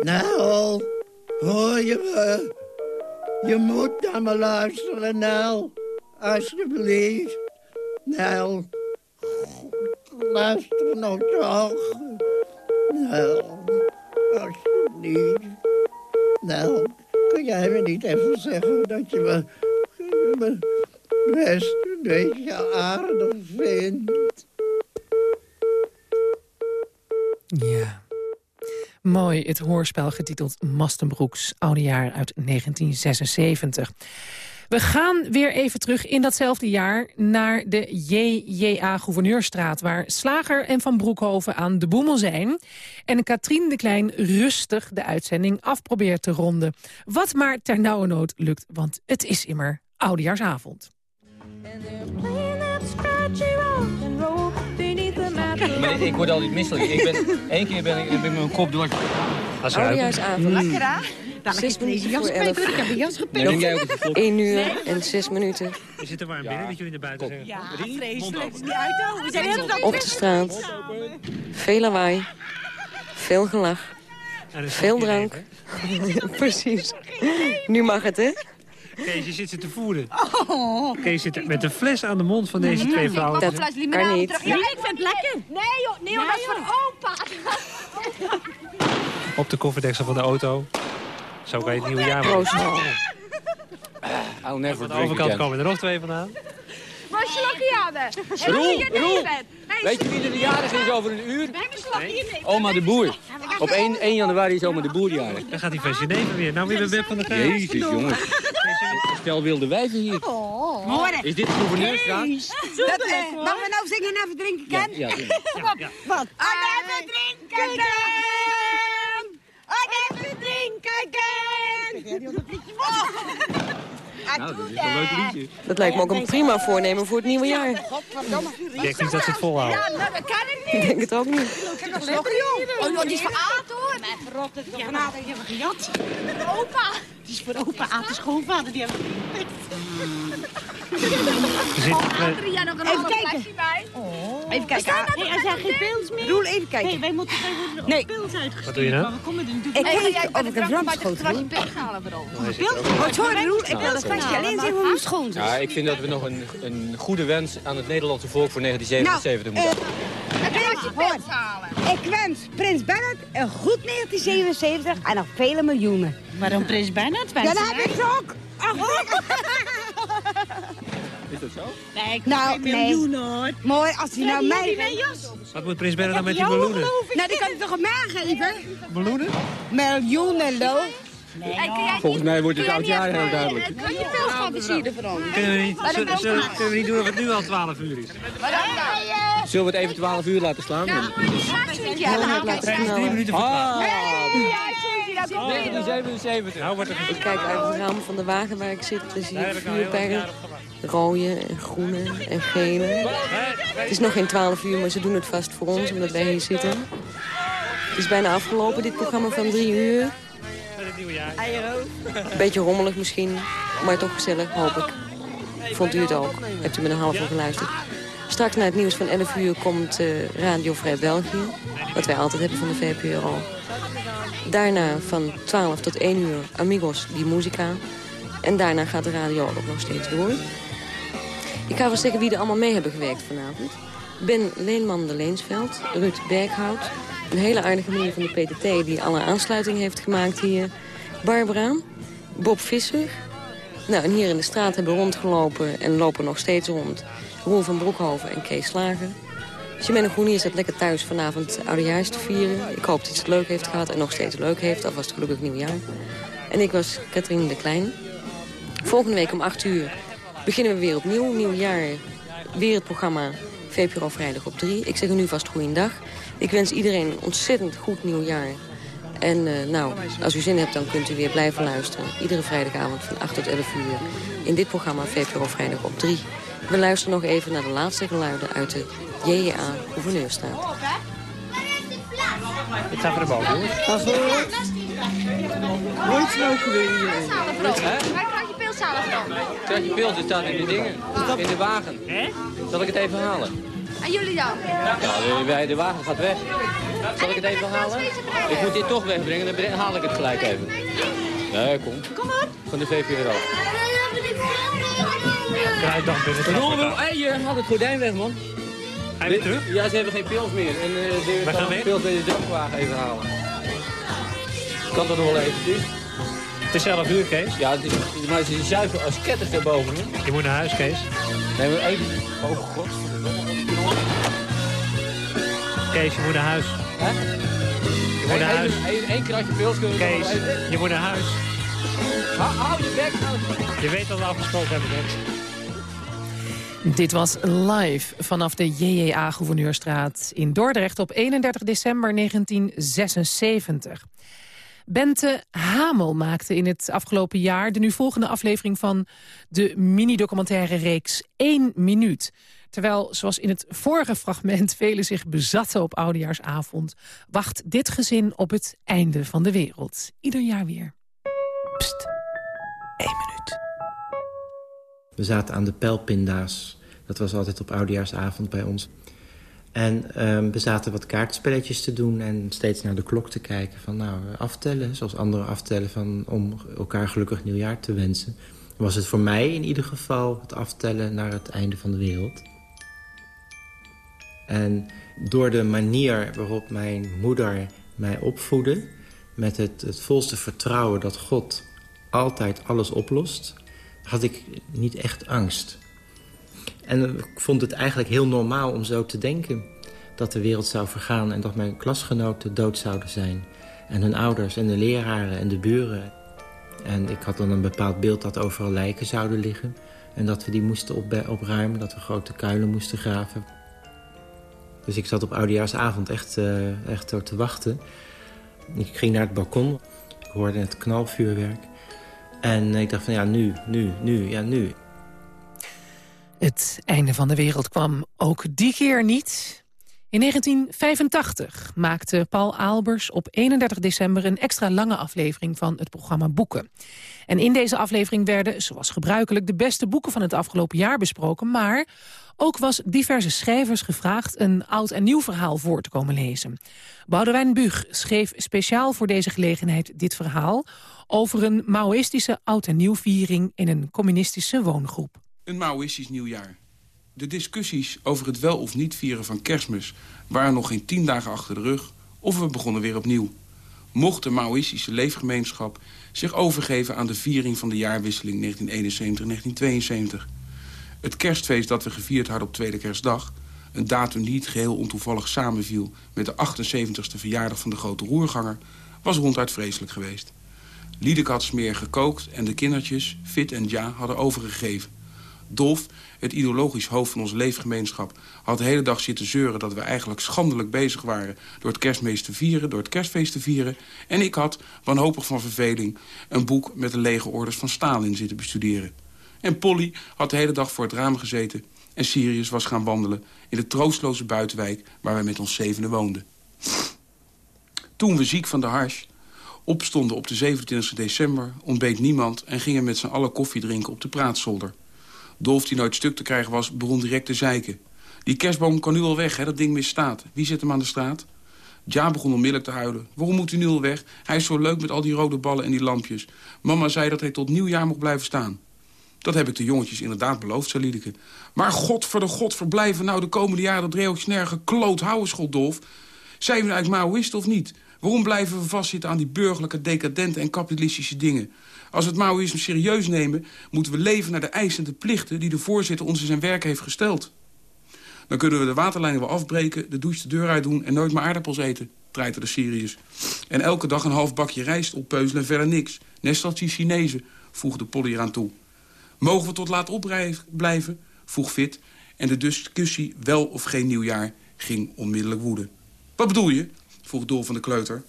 Nel, hoor je me? Je moet naar me luisteren, Nel. Alsjeblieft. Nel, luister nou toch. Nel, alsjeblieft. Nel, kun jij me niet even zeggen dat je me, me best een beetje aardig vindt? Ja. Mooi, het hoorspel getiteld Mastenbroeks, oudejaar uit 1976. We gaan weer even terug in datzelfde jaar naar de JJA Gouverneurstraat... waar Slager en Van Broekhoven aan de boemel zijn... en Katrien de Klein rustig de uitzending af probeert te ronden. Wat maar ter nauwe nood lukt, want het is immer oudejaarsavond. Maar ik word altijd misselijk. Ik ben, één keer ben ik, ben ik met mijn kop door. Oudejaarsavond. Lekker, hè? Zes minuten voor elf. Ik heb een jas gepikt. Nee, jij ook eens een kop. 1 uur en zes minuten. We zitten warm binnen, dat jullie naar buiten zeggen. Ja, vreselijk. Het is niet uit, We zijn helemaal Op de straat. Veel lawaai. Veel gelach. Veel drank. Precies. Nu mag het, hè? Kees, je zit ze te voeden. Kees zit met een fles aan de mond van deze twee vrouwen. Dat kan niet. Ja, ik vind het lekker. Nee joh, nee, joh, dat is voor opa. Op de kofferdeksel van de auto. Zo kan je het nieuwe jaar Proost. maken. I'll never Van de overkant komen er nog twee vandaan. Waar slagjaden? Roel, Roel, weet je wie er de jarig is over een uur? Oma de Boer. Op 1, 1 januari is oma de Boer jarig. Dan gaat hij van Geneve weer. Nou, weer bij Web van der Graaf. Jezus, jongens. Stel wilde wijven hier. Mooi. Is dit de gouverneurstraat? Dat, eh, Mag we nou zingen en even drinken, Ja, Ken? ja, ja. Wat? Even drinken, Ken! Even drinken, Ken! Nou, dat is een leuk liedje. Dat lijkt me ook een prima voornemen voor het nieuwe jaar. Ik denk niet dat ze het volhouden. Ja, nou, dat kan ik Ik niet. denk het ook niet. Ik heb nog slokje, joh. Oh, die is van Aad, hoor. Rot, het is van Aad, die hebben we gejat. Opa. Die is voor opa, Aad de schoonvader, die hebben we zit, eh, Drie jaar nog een Even ander kijken. flesje bij. Even kijken. Nee, er zijn geen pils meer. Roel, even kijken. Nee, wij moeten tegenwoordig nee. pils uitgestuurd. Wat doe je nou? Maar we komen er natuurlijk Ik ga jij of ik een vlam schoot een pils halen vooral. Wat sorry, Roel, ik wil het flesje alleen zien hoe het schoon is. Ja, ik vind dat we nog een, een goede wens aan het Nederlandse volk voor 1977 moeten Nou, hebben. Ik ga je pils halen. Ik wens Prins Bernhard een goed 1977 en nog vele miljoenen. Waarom Prins Bernhard? Ja, dat heb ik ze ook. Ach, Is dat zo? Nee, ik nou, hoor. Mooi, als hij nou mij... wat moet Prins Bernhard dan met die balloenen? Nou, die kan ik toch een mij geven? Balloenen? Miljoenen, Volgens mij wordt het oud jaar heel duidelijk. Kan je versieren voor ons? Kunnen we niet, zullen, zullen- kunnen we niet doen of het nu al 12 uur is? Dan. Zullen we het even 12 uur laten slaan? Ja, Zijn drie minuten voor Ah, 12. 1977. Nou wordt er Ik kijk uit het raam van de wagen waar ik zit. Dan zie ik nou vuurpijlen. Rode en groene en gele. Het is nog geen 12 uur, maar ze doen het vast voor ons, omdat wij hier zitten. Het is bijna afgelopen, dit programma van drie uur. Met het nieuwe jaar. Een beetje rommelig misschien, maar toch gezellig, hoop ik. Vond u het ook? Hebt u met een half uur geluisterd? Straks na het nieuws van 11 uur komt eh, Radio Vrij België. Wat wij altijd hebben van de VPRO. Daarna van 12 tot 1 uur Amigos die Musica. En daarna gaat de radio ook nog steeds door. Ik ga wel zeggen wie er allemaal mee hebben gewerkt vanavond. Ben Leenman de Leensveld, Ruud Berghout. Een hele aardige meneer van de PTT die alle aansluiting heeft gemaakt hier. Barbara, Bob Visser. Nou, en hier in de straat hebben rondgelopen en lopen nog steeds rond. Roel van Broekhoven en Kees Slager. Jimena Groenier zat lekker thuis vanavond oudejaars te vieren. Ik hoop dat hij het leuk heeft gehad en nog steeds leuk heeft. Alvast gelukkig nieuwjaar. En ik was Katrien de Klein. Volgende week om 8 uur beginnen we weer opnieuw. Nieuw jaar, weer het programma VPRO Vrijdag op 3. Ik zeg u nu vast goeiedag. Ik wens iedereen een ontzettend goed nieuwjaar. En eh, nou, als u zin hebt, dan kunt u weer blijven luisteren. Iedere vrijdagavond van 8 tot 11 uur in dit programma VPRO Vrijdag op 3. We luisteren nog even naar de laatste geluiden uit de JJA Gouverneurstraat. Ik ga voor de boven, jongens. Nooit roken weer hier. Krijg je pils halen dan? Krijg je pils, dit staat in de dingen. In de wagen. Zal ik het even halen? En jullie dan? Ja, de, wij- de wagen gaat weg. Zal ik het even halen? Ik moet dit toch wegbrengen, dan haal ik het gelijk even. Nee, kom. Kom op. Van de VPRO. Binnen het Roel, Roel, trappendak. hey, je haalt het gordijn weg, man. Je weer terug? Ja, ze hebben geen pils meer. En uh, de We gaan kan weg. pils bij de drankwagen even halen. Kan dat nog wel eventjes? Het is 11 uur, Kees. Ja, het is, maar ze zuigen als ketters daarboven. Hè? Je moet naar huis, Kees. Nee, maar even... Oh, god. Kees, je moet naar huis. Hè? Je moet naar huis. Eén kratje pils kunnen we Kees, je moet naar huis. Hou, je bek nou. Je weet wat we afgesproken hebben, hè? Dit was live vanaf de JJA Gouverneurstraat in Dordrecht op 31 december 1976. Bente Hamel maakte in het afgelopen jaar de nu volgende aflevering van de mini-documentaire reeks 1 minuut. Terwijl, zoals in het vorige fragment, velen zich bezatten op Oudejaarsavond, wacht dit gezin op het einde van de wereld. Ieder jaar weer. Pst, 1 minuut. We zaten aan de pijlpinda's. Dat was altijd op oudejaarsavond bij ons. En ehm, we zaten wat kaartspelletjes te doen en steeds naar de klok te kijken. Van nou, aftellen, zoals anderen aftellen van, om elkaar gelukkig nieuwjaar te wensen. Was het voor mij in ieder geval het aftellen naar het einde van de wereld. En door de manier waarop mijn moeder mij opvoedde... met het, het volste vertrouwen dat God altijd alles oplost... had ik niet echt angst. En ik vond het eigenlijk heel normaal om zo te denken... dat de wereld zou vergaan en dat mijn klasgenoten dood zouden zijn. En hun ouders en de leraren en de buren. En ik had dan een bepaald beeld dat overal lijken zouden liggen... en dat we die moesten opruimen, dat we grote kuilen moesten graven... Dus ik zat op oudejaarsavond echt, uh, echt te wachten. Ik ging naar het balkon. Ik hoorde het knalvuurwerk. En ik dacht van ja, nu, nu, nu, ja, nu. Het einde van de wereld kwam ook die keer niet. In 1985 maakte Paul Aalbers op 31 december een extra lange aflevering van het programma Boeken. En in deze aflevering werden, zoals gebruikelijk, de beste boeken van het afgelopen jaar besproken. Maar ook was diverse schrijvers gevraagd een oud en nieuw verhaal voor te komen lezen. Boudewijn Buug schreef speciaal voor deze gelegenheid dit verhaal... over een Maoïstische oud en nieuwviering in een communistische woongroep. Een Maoïstisch nieuwjaar. De discussies over het wel of niet vieren van kerstmis... waren nog geen tien dagen achter de rug of we begonnen weer opnieuw. Mocht de Maoïstische leefgemeenschap zich overgeven aan de viering van de jaarwisseling 1971-1972... Het kerstfeest dat we gevierd hadden op tweede kerstdag... een datum die niet geheel ontoevallig samenviel... met de 78ste verjaardag van de grote roerganger... was ronduit vreselijk geweest. Liedeke had smeer gekookt en de kindertjes, Fit en Ja, hadden overgegeven. Dolf, het ideologisch hoofd van onze leefgemeenschap... had de hele dag zitten zeuren dat we eigenlijk schandelijk bezig waren... door het kerstfeest te vieren, door het kerstfeest te vieren. En ik had, wanhopig van verveling... een boek met de lege orders van Stalin zitten bestuderen. En Polly had de hele dag voor het raam gezeten... en Sirius was gaan wandelen in de troostloze buitenwijk... waar wij met ons zevende woonden. Toen we ziek van de hars opstonden op de 27 december... ontbeet niemand en gingen met z'n allen koffie drinken op de praatzolder. Dolf, die nooit stuk te krijgen was, begon direct te zeiken. Die kerstboom kan nu al weg, hè? dat ding misstaat. Wie zet hem aan de straat? Ja begon onmiddellijk te huilen. Waarom moet hij nu al weg? Hij is zo leuk met al die rode ballen en die lampjes. Mama zei dat hij tot nieuwjaar mocht blijven staan. Dat heb ik de jongetjes inderdaad beloofd, zei Liedeke. Maar god voor de god verblijven nou de komende jaren dat reactionair gekloot houden, Scholdolf. Zijn we eigenlijk Maoïsten of niet? Waarom blijven we vastzitten aan die burgerlijke, decadente en kapitalistische dingen? Als we het Maoïsme serieus nemen, moeten we leven naar de eisen en de plichten... die de voorzitter ons in zijn werk heeft gesteld. Dan kunnen we de waterlijnen wel afbreken, de douche de deur uit doen... en nooit meer aardappels eten, de Sirius. En elke dag een half bakje rijst oppeuzelen en verder niks. Net als die Chinezen, voegde Polly eraan toe. Mogen we tot laat opblijven? vroeg Fit. En de discussie wel of geen nieuwjaar ging onmiddellijk woeden. Wat bedoel je? vroeg Dol van de Kleuter.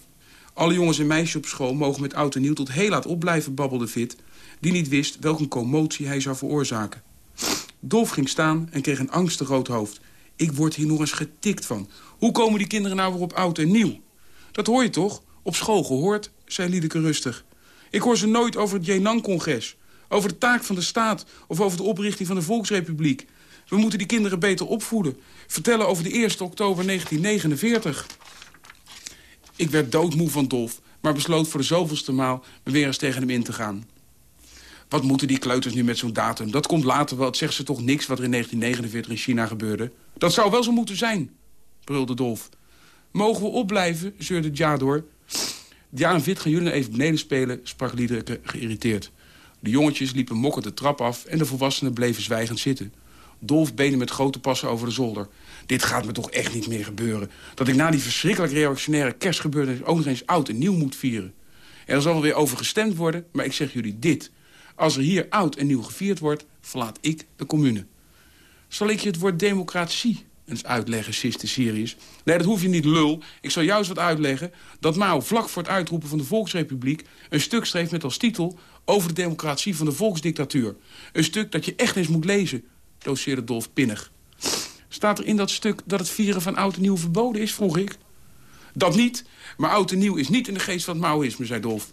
Alle jongens en meisjes op school mogen met oud en nieuw tot heel laat opblijven, babbelde Fit... die niet wist welke commotie hij zou veroorzaken. Dolf ging staan en kreeg een angstig rood hoofd. Ik word hier nog eens getikt van. Hoe komen die kinderen nou weer op oud en nieuw? Dat hoor je toch? Op school gehoord, zei Liedeke rustig. Ik hoor ze nooit over het Jenang-congres. Over de taak van de staat of over de oprichting van de Volksrepubliek. We moeten die kinderen beter opvoeden. Vertellen over de 1 oktober 1949. Ik werd doodmoe van Dolf, maar besloot voor de zoveelste maal... weer eens tegen hem in te gaan. Wat moeten die kleuters nu met zo'n datum? Dat komt later wel, het zegt ze toch niks wat er in 1949 in China gebeurde? Dat zou wel zo moeten zijn, brulde Dolf. Mogen we opblijven, zeurde Ja door. Ja en Vit gaan jullie even beneden spelen, sprak Liederke geïrriteerd. De jongetjes liepen mokkend de trap af en de volwassenen bleven zwijgend zitten. Dolf benen met grote passen over de zolder. Dit gaat me toch echt niet meer gebeuren. Dat ik na die verschrikkelijk reactionaire kerstgebeurtenis... ook nog eens oud en nieuw moet vieren. Er zal wel weer over gestemd worden, maar ik zeg jullie dit. Als er hier oud en nieuw gevierd wordt, verlaat ik de commune. Zal ik je het woord democratie eens uitleggen, Sister Sirius? Nee, dat hoef je niet, lul. Ik zal juist wat uitleggen dat Mao vlak voor het uitroepen van de Volksrepubliek... een stuk schreef met als titel over de democratie van de volksdictatuur. Een stuk dat je echt eens moet lezen, doceerde Dolf Pinnig. Staat er in dat stuk dat het vieren van oud en nieuw verboden is, vroeg ik. Dat niet, maar oud en nieuw is niet in de geest van het Maoïsme, zei Dolf.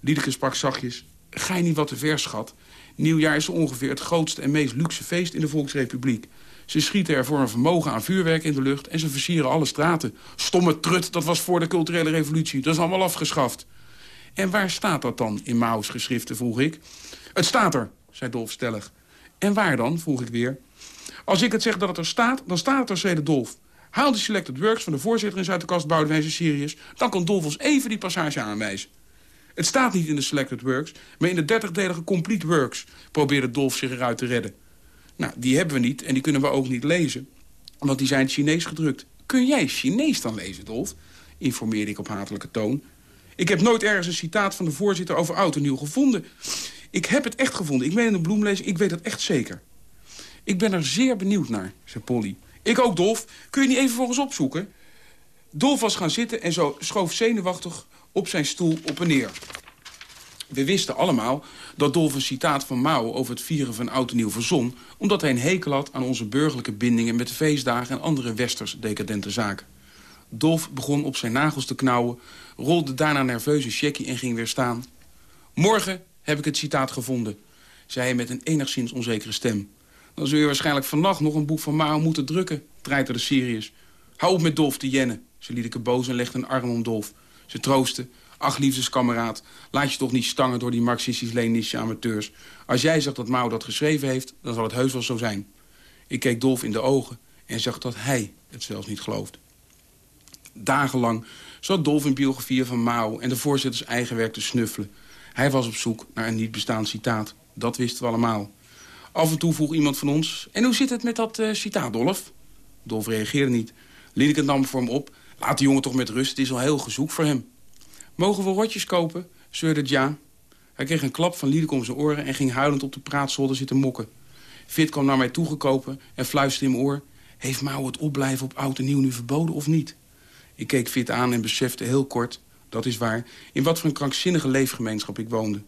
Liedeke sprak zachtjes. Ga je niet wat te ver, schat? Nieuwjaar is ongeveer het grootste en meest luxe feest in de Volksrepubliek. Ze schieten er voor een vermogen aan vuurwerk in de lucht... en ze versieren alle straten. Stomme trut, dat was voor de culturele revolutie. Dat is allemaal afgeschaft. En waar staat dat dan in Mao's geschriften, vroeg ik. Het staat er, zei Dolf stellig. En waar dan, vroeg ik weer. Als ik het zeg dat het er staat, dan staat het er, zei de Dolf. Haal de selected works van de voorzitter eens uit de kast Boudewijn Sirius... dan kan Dolf ons even die passage aanwijzen. Het staat niet in de selected works, maar in de 30-delige complete works... probeerde Dolf zich eruit te redden. Nou, die hebben we niet en die kunnen we ook niet lezen. Want die zijn Chinees gedrukt. Kun jij Chinees dan lezen, Dolf? Informeerde ik op hatelijke toon. Ik heb nooit ergens een citaat van de voorzitter over oud en nieuw gevonden. Ik heb het echt gevonden. Ik meen in de bloemlezing, ik weet het echt zeker. Ik ben er zeer benieuwd naar, zei Polly. Ik ook, Dolf. Kun je niet even voor ons opzoeken? Dolf was gaan zitten en zo schoof zenuwachtig op zijn stoel op en neer. We wisten allemaal dat Dolf een citaat van Mao over het vieren van oud en nieuw verzon... omdat hij een hekel had aan onze burgerlijke bindingen met de feestdagen... en andere westers decadente zaken. Dolf begon op zijn nagels te knauwen, rolde daarna nerveus een checkie en ging weer staan. Morgen heb ik het citaat gevonden, zei hij met een enigszins onzekere stem. Dan zul je waarschijnlijk vannacht nog een boek van Mao moeten drukken, treiterde Sirius. Hou op met Dolf te jennen, ze Liedeke boos en legde een arm om Dolf. Ze troostte. Ach, liefdeskameraad, laat je toch niet stangen door die marxistisch-leninistische amateurs. Als jij zegt dat Mao dat geschreven heeft, dan zal het heus wel zo zijn. Ik keek Dolf in de ogen en zag dat hij het zelfs niet geloofde. Dagenlang zat Dolf in biografieën van Mao en de voorzitters eigen werk te snuffelen. Hij was op zoek naar een niet bestaand citaat. Dat wisten we allemaal. Af en toe vroeg iemand van ons... En hoe zit het met dat uh, citaat, Dolf? Dolf reageerde niet. Liedeke nam voor hem op. Laat de jongen toch met rust, het is al heel gezoek voor hem. Mogen we rotjes kopen? zeurde Ja. Hij kreeg een klap van Liedeke om zijn oren... en ging huilend op de praatzolder zitten mokken. Fit kwam naar mij toegekopen en fluisterde in mijn oor... Heeft Mao het opblijven op oud en nieuw nu verboden of niet? Ik keek Fit aan en besefte heel kort, dat is waar... in wat voor een krankzinnige leefgemeenschap ik woonde.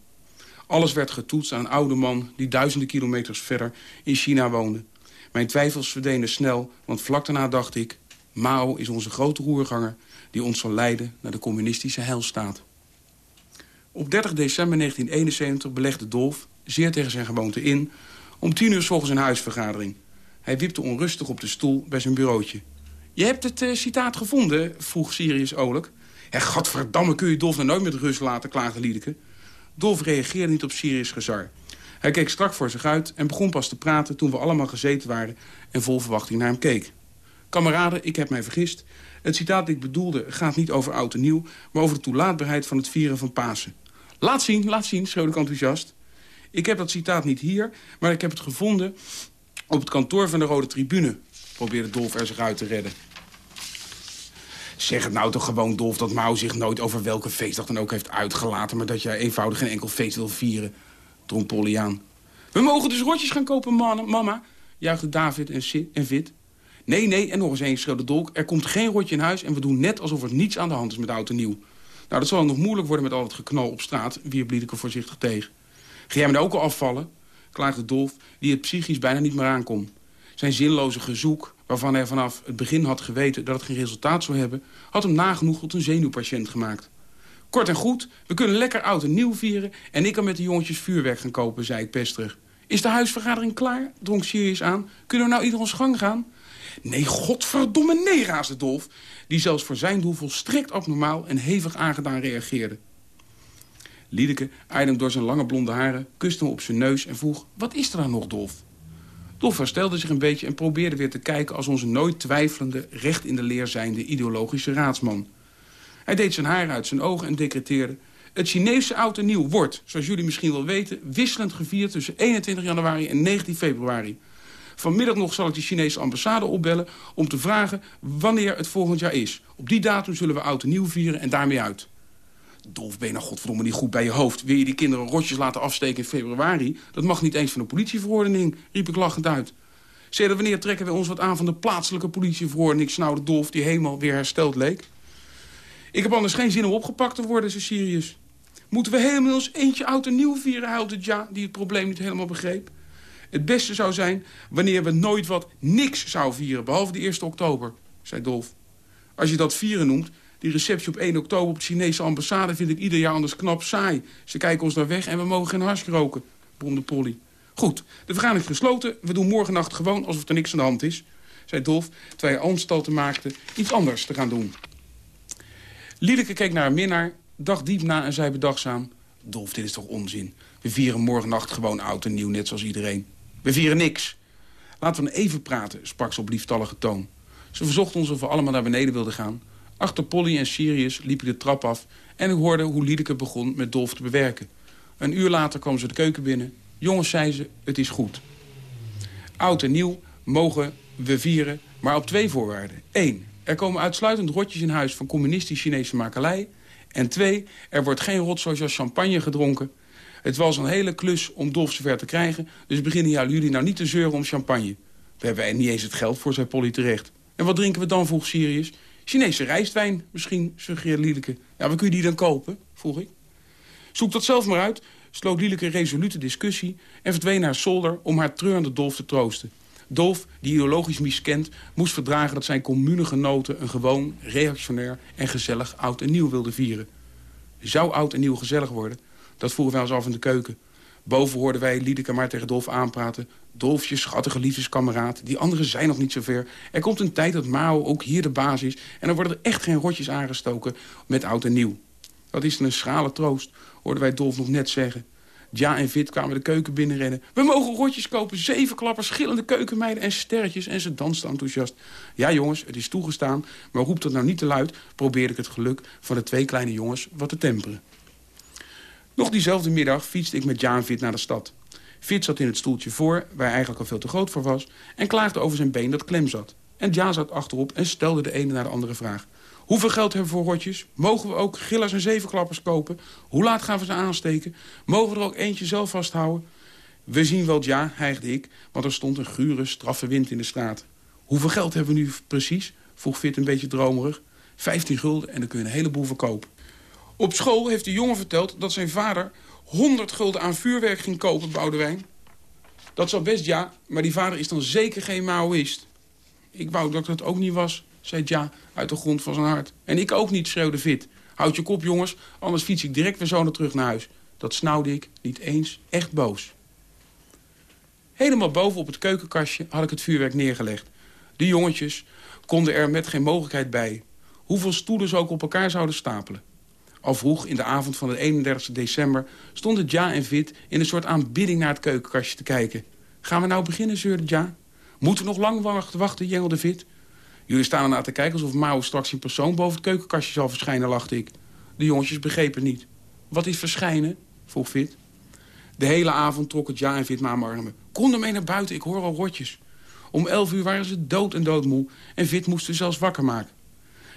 Alles werd getoetst aan een oude man die duizenden kilometers verder in China woonde. Mijn twijfels verdwenen snel, want vlak daarna dacht ik... Mao is onze grote roerganger die ons zal leiden naar de communistische heilstaat. Op 30 december 1971 belegde Dolf, zeer tegen zijn gewoonte in... om tien uur s ochtends een huisvergadering. Hij wipte onrustig op de stoel bij zijn bureautje. Je hebt het uh, citaat gevonden, vroeg Sirius. Ja, gadverdamme, kun je Dolf nou nooit met rust laten, klaagde Liedeke. Dolf reageerde niet op Sirius gezar. Hij keek strak voor zich uit en begon pas te praten... toen we allemaal gezeten waren en vol verwachting naar hem keek. Kameraden, ik heb mij vergist. Het citaat dat ik bedoelde gaat niet over oud en nieuw... maar over de toelaatbaarheid van het vieren van Pasen. Laat zien, laat zien, schreeuwde ik enthousiast. Ik heb dat citaat niet hier, maar ik heb het gevonden... op het kantoor van de Rode Tribune, probeerde Dolf er zich uit te redden. Zeg het nou toch gewoon, Dolf, dat Mao zich nooit over welke feestdag dan ook heeft uitgelaten... maar dat jij eenvoudig geen enkel feest wil vieren, drong Polly aan. We mogen dus rotjes gaan kopen, mama, juichte David en, en Vit. Nee, nee, en nog eens een schreeuwde Dolk. Er komt geen rotje in huis en we doen net alsof er niets aan de hand is met oud en nieuw. Nou, dat zal nog moeilijk worden met al het geknal op straat, wierp Liedeke voorzichtig tegen. Ga jij me nou ook al afvallen? klaagde Dolf, die het psychisch bijna niet meer aankon. Zijn zinloze gezoek, waarvan hij vanaf het begin had geweten dat het geen resultaat zou hebben... had hem nagenoeg tot een zenuwpatiënt gemaakt. Kort en goed, we kunnen lekker oud en nieuw vieren... en ik kan met de jongetjes vuurwerk gaan kopen, zei ik pesterig. Is de huisvergadering klaar? drong Sirius aan. Kunnen we nou ieder ons gang gaan? Nee, godverdomme nee, raasde Dolf... die zelfs voor zijn doel volstrekt abnormaal en hevig aangedaan reageerde. Liedeke door zijn lange blonde haren, kuste hem op zijn neus en vroeg... Wat is er dan nog, Dolf? Dolf herstelde zich een beetje en probeerde weer te kijken... als onze nooit twijfelende, recht in de leer zijnde ideologische raadsman. Hij deed zijn haar uit zijn ogen en decreteerde... Het Chinese oud en nieuw wordt, zoals jullie misschien wel weten... wisselend gevierd tussen 21 januari en 19 februari. Vanmiddag nog zal ik de Chinese ambassade opbellen... om te vragen wanneer het volgend jaar is. Op die datum zullen we oud en nieuw vieren en daarmee uit. Dolf, ben je nou godverdomme niet goed bij je hoofd? Wil je die kinderen rotjes laten afsteken in februari? Dat mag niet eens van de politieverordening, riep ik lachend uit. Zeiden wanneer trekken we ons wat aan van de plaatselijke politieverordening... snauwde Dolf, die helemaal weer hersteld leek. Ik heb anders geen zin om opgepakt te worden, zei Sirius. Moeten we helemaal eens eentje oud en nieuw vieren, huilde Ja, die het probleem niet helemaal begreep. Het beste zou zijn wanneer we nooit wat niks zouden vieren, behalve de 1 oktober, zei Dolf. Als je dat vieren noemt, Die receptie op 1 oktober op de Chinese ambassade vind ik ieder jaar anders knap saai. Ze kijken ons naar weg en we mogen geen hars roken, bromde Polly. Goed, de vergadering is gesloten. We doen morgennacht gewoon alsof er niks aan de hand is, zei Dolf, terwijl hij anstalten maakte iets anders te gaan doen. Liedeke keek naar haar minnaar, dacht diep na en zei bedachtzaam... Dolf, dit is toch onzin? We vieren morgennacht gewoon oud en nieuw, net zoals iedereen. We vieren niks. Laten we even praten, sprak ze op lieftallige toon. Ze verzocht ons of we allemaal naar beneden wilden gaan. Achter Polly en Sirius liepen de trap af... en ik hoorde hoe Liedeke begon met Dolf te bewerken. Een uur later kwam ze de keuken binnen. Jongens, zei ze, het is goed. Oud en nieuw mogen we vieren, maar op twee voorwaarden. Eén, er komen uitsluitend rotjes in huis van communistisch-Chinese makelij. En twee, er wordt geen rotzooi als champagne gedronken. Het was een hele klus om Dolf zover te krijgen... dus beginnen jullie nou niet te zeuren om champagne. We hebben niet eens het geld voor, zei Polly terecht. En wat drinken we dan, vroeg Sirius. Chinese rijstwijn, misschien, suggereerde Lieleke. Ja, waar kun je die dan kopen, vroeg ik. Zoek dat zelf maar uit, sloot Lieleke resolute discussie... en verdween naar zolder om haar treurende Dolf te troosten. Dolf, die ideologisch miskend, moest verdragen dat zijn communegenoten... een gewoon, reactionair en gezellig oud en nieuw wilden vieren. Zou oud en nieuw gezellig worden? Dat vroegen wij ons af in de keuken. Boven hoorden wij Liedeke maar tegen Dolf aanpraten. Dolfje, schattige liefdeskameraad, die anderen zijn nog niet zo ver. Er komt een tijd dat Mao ook hier de baas is... en dan worden er echt geen rotjes aangestoken met oud en nieuw. Dat is een schrale troost, hoorden wij Dolf nog net zeggen. Ja en Vit kwamen de keuken binnenrennen. We mogen rotjes kopen, zeven klappers, schillende keukenmeiden en sterretjes. En ze dansten enthousiast. Ja jongens, het is toegestaan, maar roept dat nou niet te luid... probeerde ik het geluk van de twee kleine jongens wat te temperen. Nog diezelfde middag fietste ik met Ja en Vit naar de stad. Fit zat in het stoeltje voor, waar hij eigenlijk al veel te groot voor was... en klaagde over zijn been dat klem zat. En Ja zat achterop en stelde de ene naar de andere vraag. Hoeveel geld hebben we voor rotjes? Mogen we ook gillers en zevenklappers kopen? Hoe laat gaan we ze aansteken? Mogen we er ook eentje zelf vasthouden? We zien wel ja, hijgde ik, want er stond een gure, straffe wind in de straat. Hoeveel geld hebben we nu precies? vroeg Fit een beetje dromerig. Vijftien gulden en dan kun je een heleboel verkopen. Op school heeft de jongen verteld dat zijn vader 100 gulden aan vuurwerk ging kopen, Boudewijn. Dat zou best ja, maar die vader is dan zeker geen Maoïst. Ik wou dat ik dat ook niet was, zei Ja uit de grond van zijn hart. En ik ook niet, schreeuwde Fit. Houd je kop, jongens, anders fiets ik direct weer zo naar terug naar huis. Dat snauwde ik, niet eens, echt boos. Helemaal boven op het keukenkastje had ik het vuurwerk neergelegd. De jongetjes konden er met geen mogelijkheid bij. Hoeveel stoelen ze ook op elkaar zouden stapelen. Al vroeg in de avond van de 31 december stonden Ja en Vit in een soort aanbidding naar het keukenkastje te kijken. Gaan we nou beginnen, zeurde Ja. Moeten we nog lang wachten, jengelde Vit. Jullie staan ernaar te kijken alsof Mao straks in persoon boven het keukenkastje zal verschijnen, lachte ik. De jongetjes begrepen niet. Wat is verschijnen? vroeg Vit. De hele avond trok het Ja en Vit me aan mijn armen. Kom mee naar buiten, ik hoor al rotjes. Om elf uur waren ze dood en doodmoe en Vit moest ze zelfs wakker maken.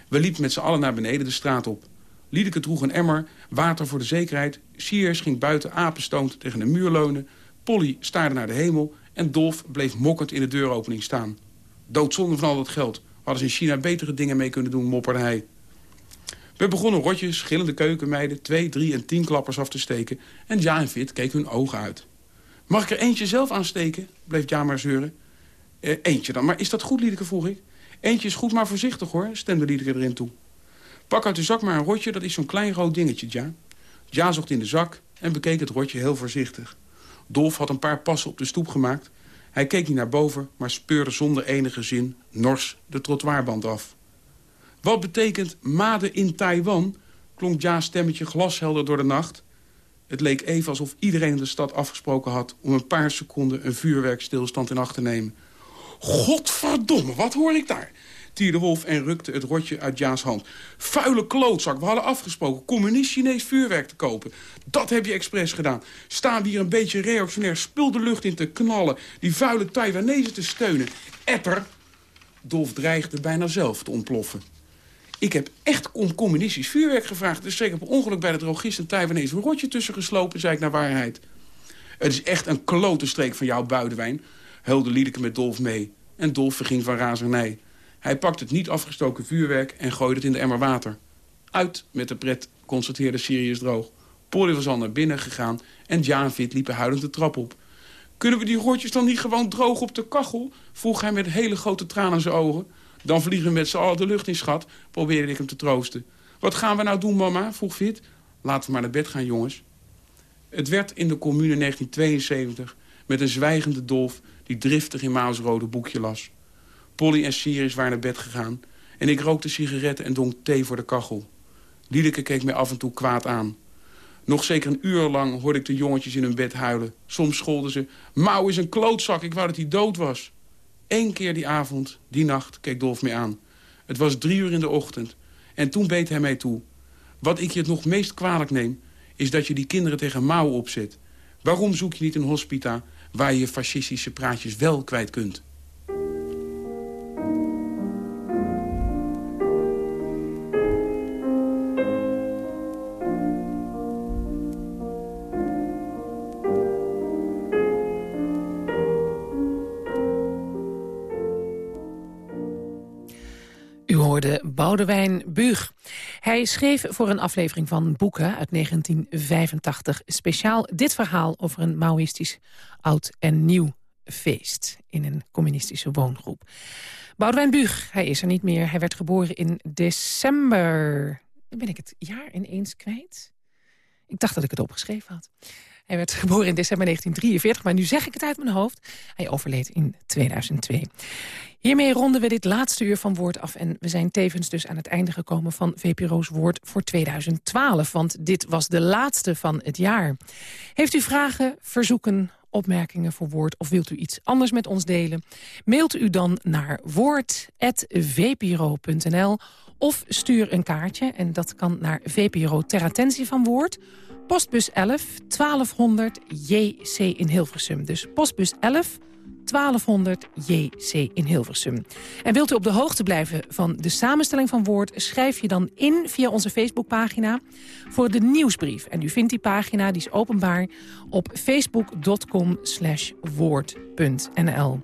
We liepen met z'n allen naar beneden de straat op. Liedeke droeg een emmer, water voor de zekerheid. Siers ging buiten apenstoond tegen de muur leunen. Polly staarde naar de hemel en Dolf bleef mokkend in de deuropening staan. Doodzonde van al dat geld. Hadden ze in China betere dingen mee kunnen doen, mopperde hij. We begonnen rotjes, schillende keukenmeiden, twee, drie en tien klappers af te steken. En Ja en Fit keken hun ogen uit. Mag ik er eentje zelf aansteken? bleef Ja maar zeuren. Eh, eentje dan, maar is dat goed, Liedeke, vroeg ik. Eentje is goed, maar voorzichtig hoor, stemde Liedeke erin toe. Pak uit de zak maar een rotje, dat is zo'n klein rood dingetje, Ja. Ja zocht in de zak en bekeek het rotje heel voorzichtig. Dolf had een paar passen op de stoep gemaakt. Hij keek niet naar boven, maar speurde zonder enige zin nors de trottoirband af. Wat betekent made in Taiwan? klonk Ja's stemmetje glashelder door de nacht. Het leek even alsof iedereen in de stad afgesproken had... om een paar seconden een vuurwerkstilstand in acht te nemen. Godverdomme, wat hoor ik daar? Tierde Wolf en rukte het rotje uit Ja's hand. Vuile klootzak, we hadden afgesproken communist Chinees vuurwerk te kopen. Dat heb je expres gedaan. Staan we hier een beetje reactionair spul de lucht in te knallen... die vuile Taiwanese te steunen. Etter! Dolf dreigde bijna zelf te ontploffen. Ik heb echt om communistisch vuurwerk gevraagd. Is zeker op ongeluk bij de drogist een Taiwanese een rotje tussen geslopen, zei ik naar waarheid. Het is echt een klote streek van jouw buidewijn, huilde Liedeke met Dolf mee. En Dolf verging van razernij. Hij pakte het niet afgestoken vuurwerk en gooide het in de emmer water. Uit met de pret, constateerde Sirius droog. Polly was al naar binnen gegaan en Ja en Vit liepen huilend de trap op. Kunnen we die rotjes dan niet gewoon droog op de kachel? vroeg hij met hele grote tranen in zijn ogen. Dan vliegen we met z'n allen de lucht in, schat, probeerde ik hem te troosten. Wat gaan we nou doen, mama? vroeg Fit. Laten we maar naar bed gaan, jongens. Het werd in de commune 1972 met een zwijgende dolf... die driftig in Maus rode boekje las. Polly en Sirius waren naar bed gegaan... en ik rookte sigaretten en dronk thee voor de kachel. Lieleke keek mij af en toe kwaad aan. Nog zeker een uur lang hoorde ik de jongetjes in hun bed huilen. Soms scholden ze, Mauw is een klootzak, ik wou dat hij dood was. Eén keer die avond, die nacht, keek Dolf mij aan. Het was drie uur in de ochtend. En toen beet hij mij toe. Wat ik je het nog meest kwalijk neem... is dat je die kinderen tegen Mauw opzet. Waarom zoek je niet een hospita... waar je fascistische praatjes wel kwijt kunt? Hoorde Boudewijn Buug. Hij schreef voor een aflevering van Boeken uit 1985... speciaal dit verhaal over een Maoïstisch oud en nieuw feest... in een communistische woongroep. Boudewijn Buug, hij is er niet meer. Hij werd geboren in december... Ben ik het jaar ineens kwijt. Ik dacht dat ik het opgeschreven had. Hij werd geboren in december 1943, maar nu zeg ik het uit mijn hoofd. Hij overleed in 2002. Hiermee ronden we dit laatste uur van Woord af... en we zijn tevens dus aan het einde gekomen van VPRO's Woord voor 2012. Want dit was de laatste van het jaar. Heeft u vragen, verzoeken, opmerkingen voor Woord... of wilt u iets anders met ons delen? Mailt u dan naar woord.vpro.nl of stuur een kaartje. En dat kan naar VPRO ter attentie van Woord... Postbus 11 1200 JC in Hilversum. Dus postbus 11 1200 JC in Hilversum. En wilt u op de hoogte blijven van de samenstelling van Woord... schrijf je dan in via onze Facebookpagina voor de nieuwsbrief. En u vindt die pagina, die is openbaar, op facebook.com woord.nl.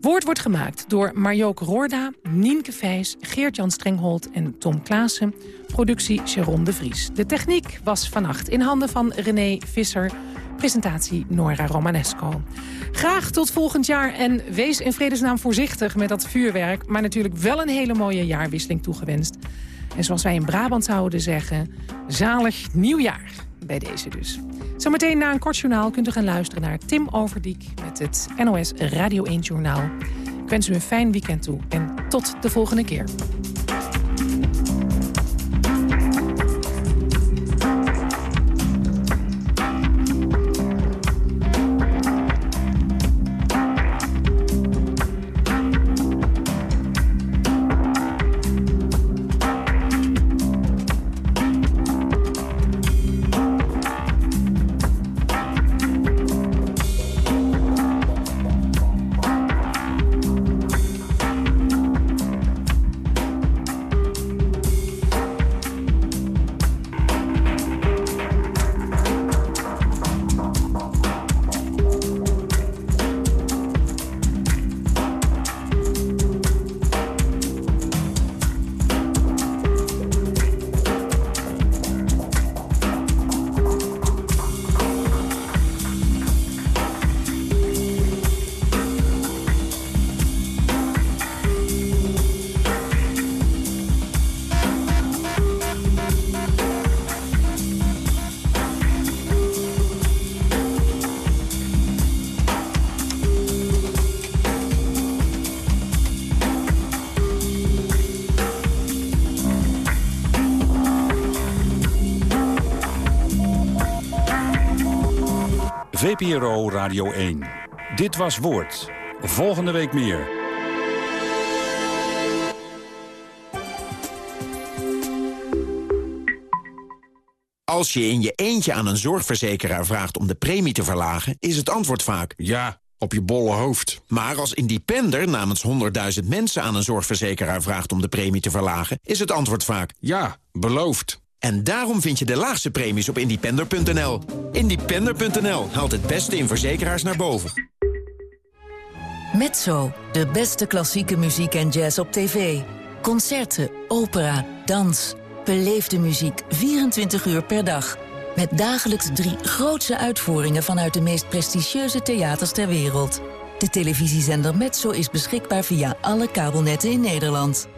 Woord wordt gemaakt door Marjoke Roorda, Nienke Vijs, Geert-Jan Strenghold en Tom Klaassen. Productie Sharon de Vries. De techniek was vannacht in handen van René Visser. Presentatie Nora Romanesco. Graag tot volgend jaar en wees in vredesnaam voorzichtig met dat vuurwerk... maar natuurlijk wel een hele mooie jaarwisseling toegewenst. En zoals wij in Brabant zouden zeggen, zalig nieuwjaar bij deze dus. Zometeen na een kort journaal kunt u gaan luisteren naar Tim Overdiek... met het NOS Radio 1 Journaal. Ik wens u een fijn weekend toe en tot de volgende keer. VPRO Radio 1. Dit was Woord. Volgende week meer. Als je in je eentje aan een zorgverzekeraar vraagt om de premie te verlagen... is het antwoord vaak... Ja, op je bolle hoofd. Maar als independer namens 100.000 mensen aan een zorgverzekeraar vraagt... om de premie te verlagen, is het antwoord vaak... Ja, beloofd. En daarom vind je de laagste premies op independer.nl. Independer.nl haalt het beste in verzekeraars naar boven. Mezzo, de beste klassieke muziek en jazz op tv. Concerten, opera, dans. Beleefde muziek 24 uur per dag. Met dagelijks drie grootse uitvoeringen vanuit de meest prestigieuze theaters ter wereld. De televisiezender Mezzo is beschikbaar via alle kabelnetten in Nederland.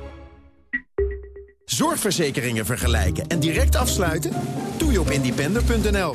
Zorgverzekeringen vergelijken en direct afsluiten? Doe je op independer.nl.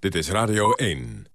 Dit is Radio 1.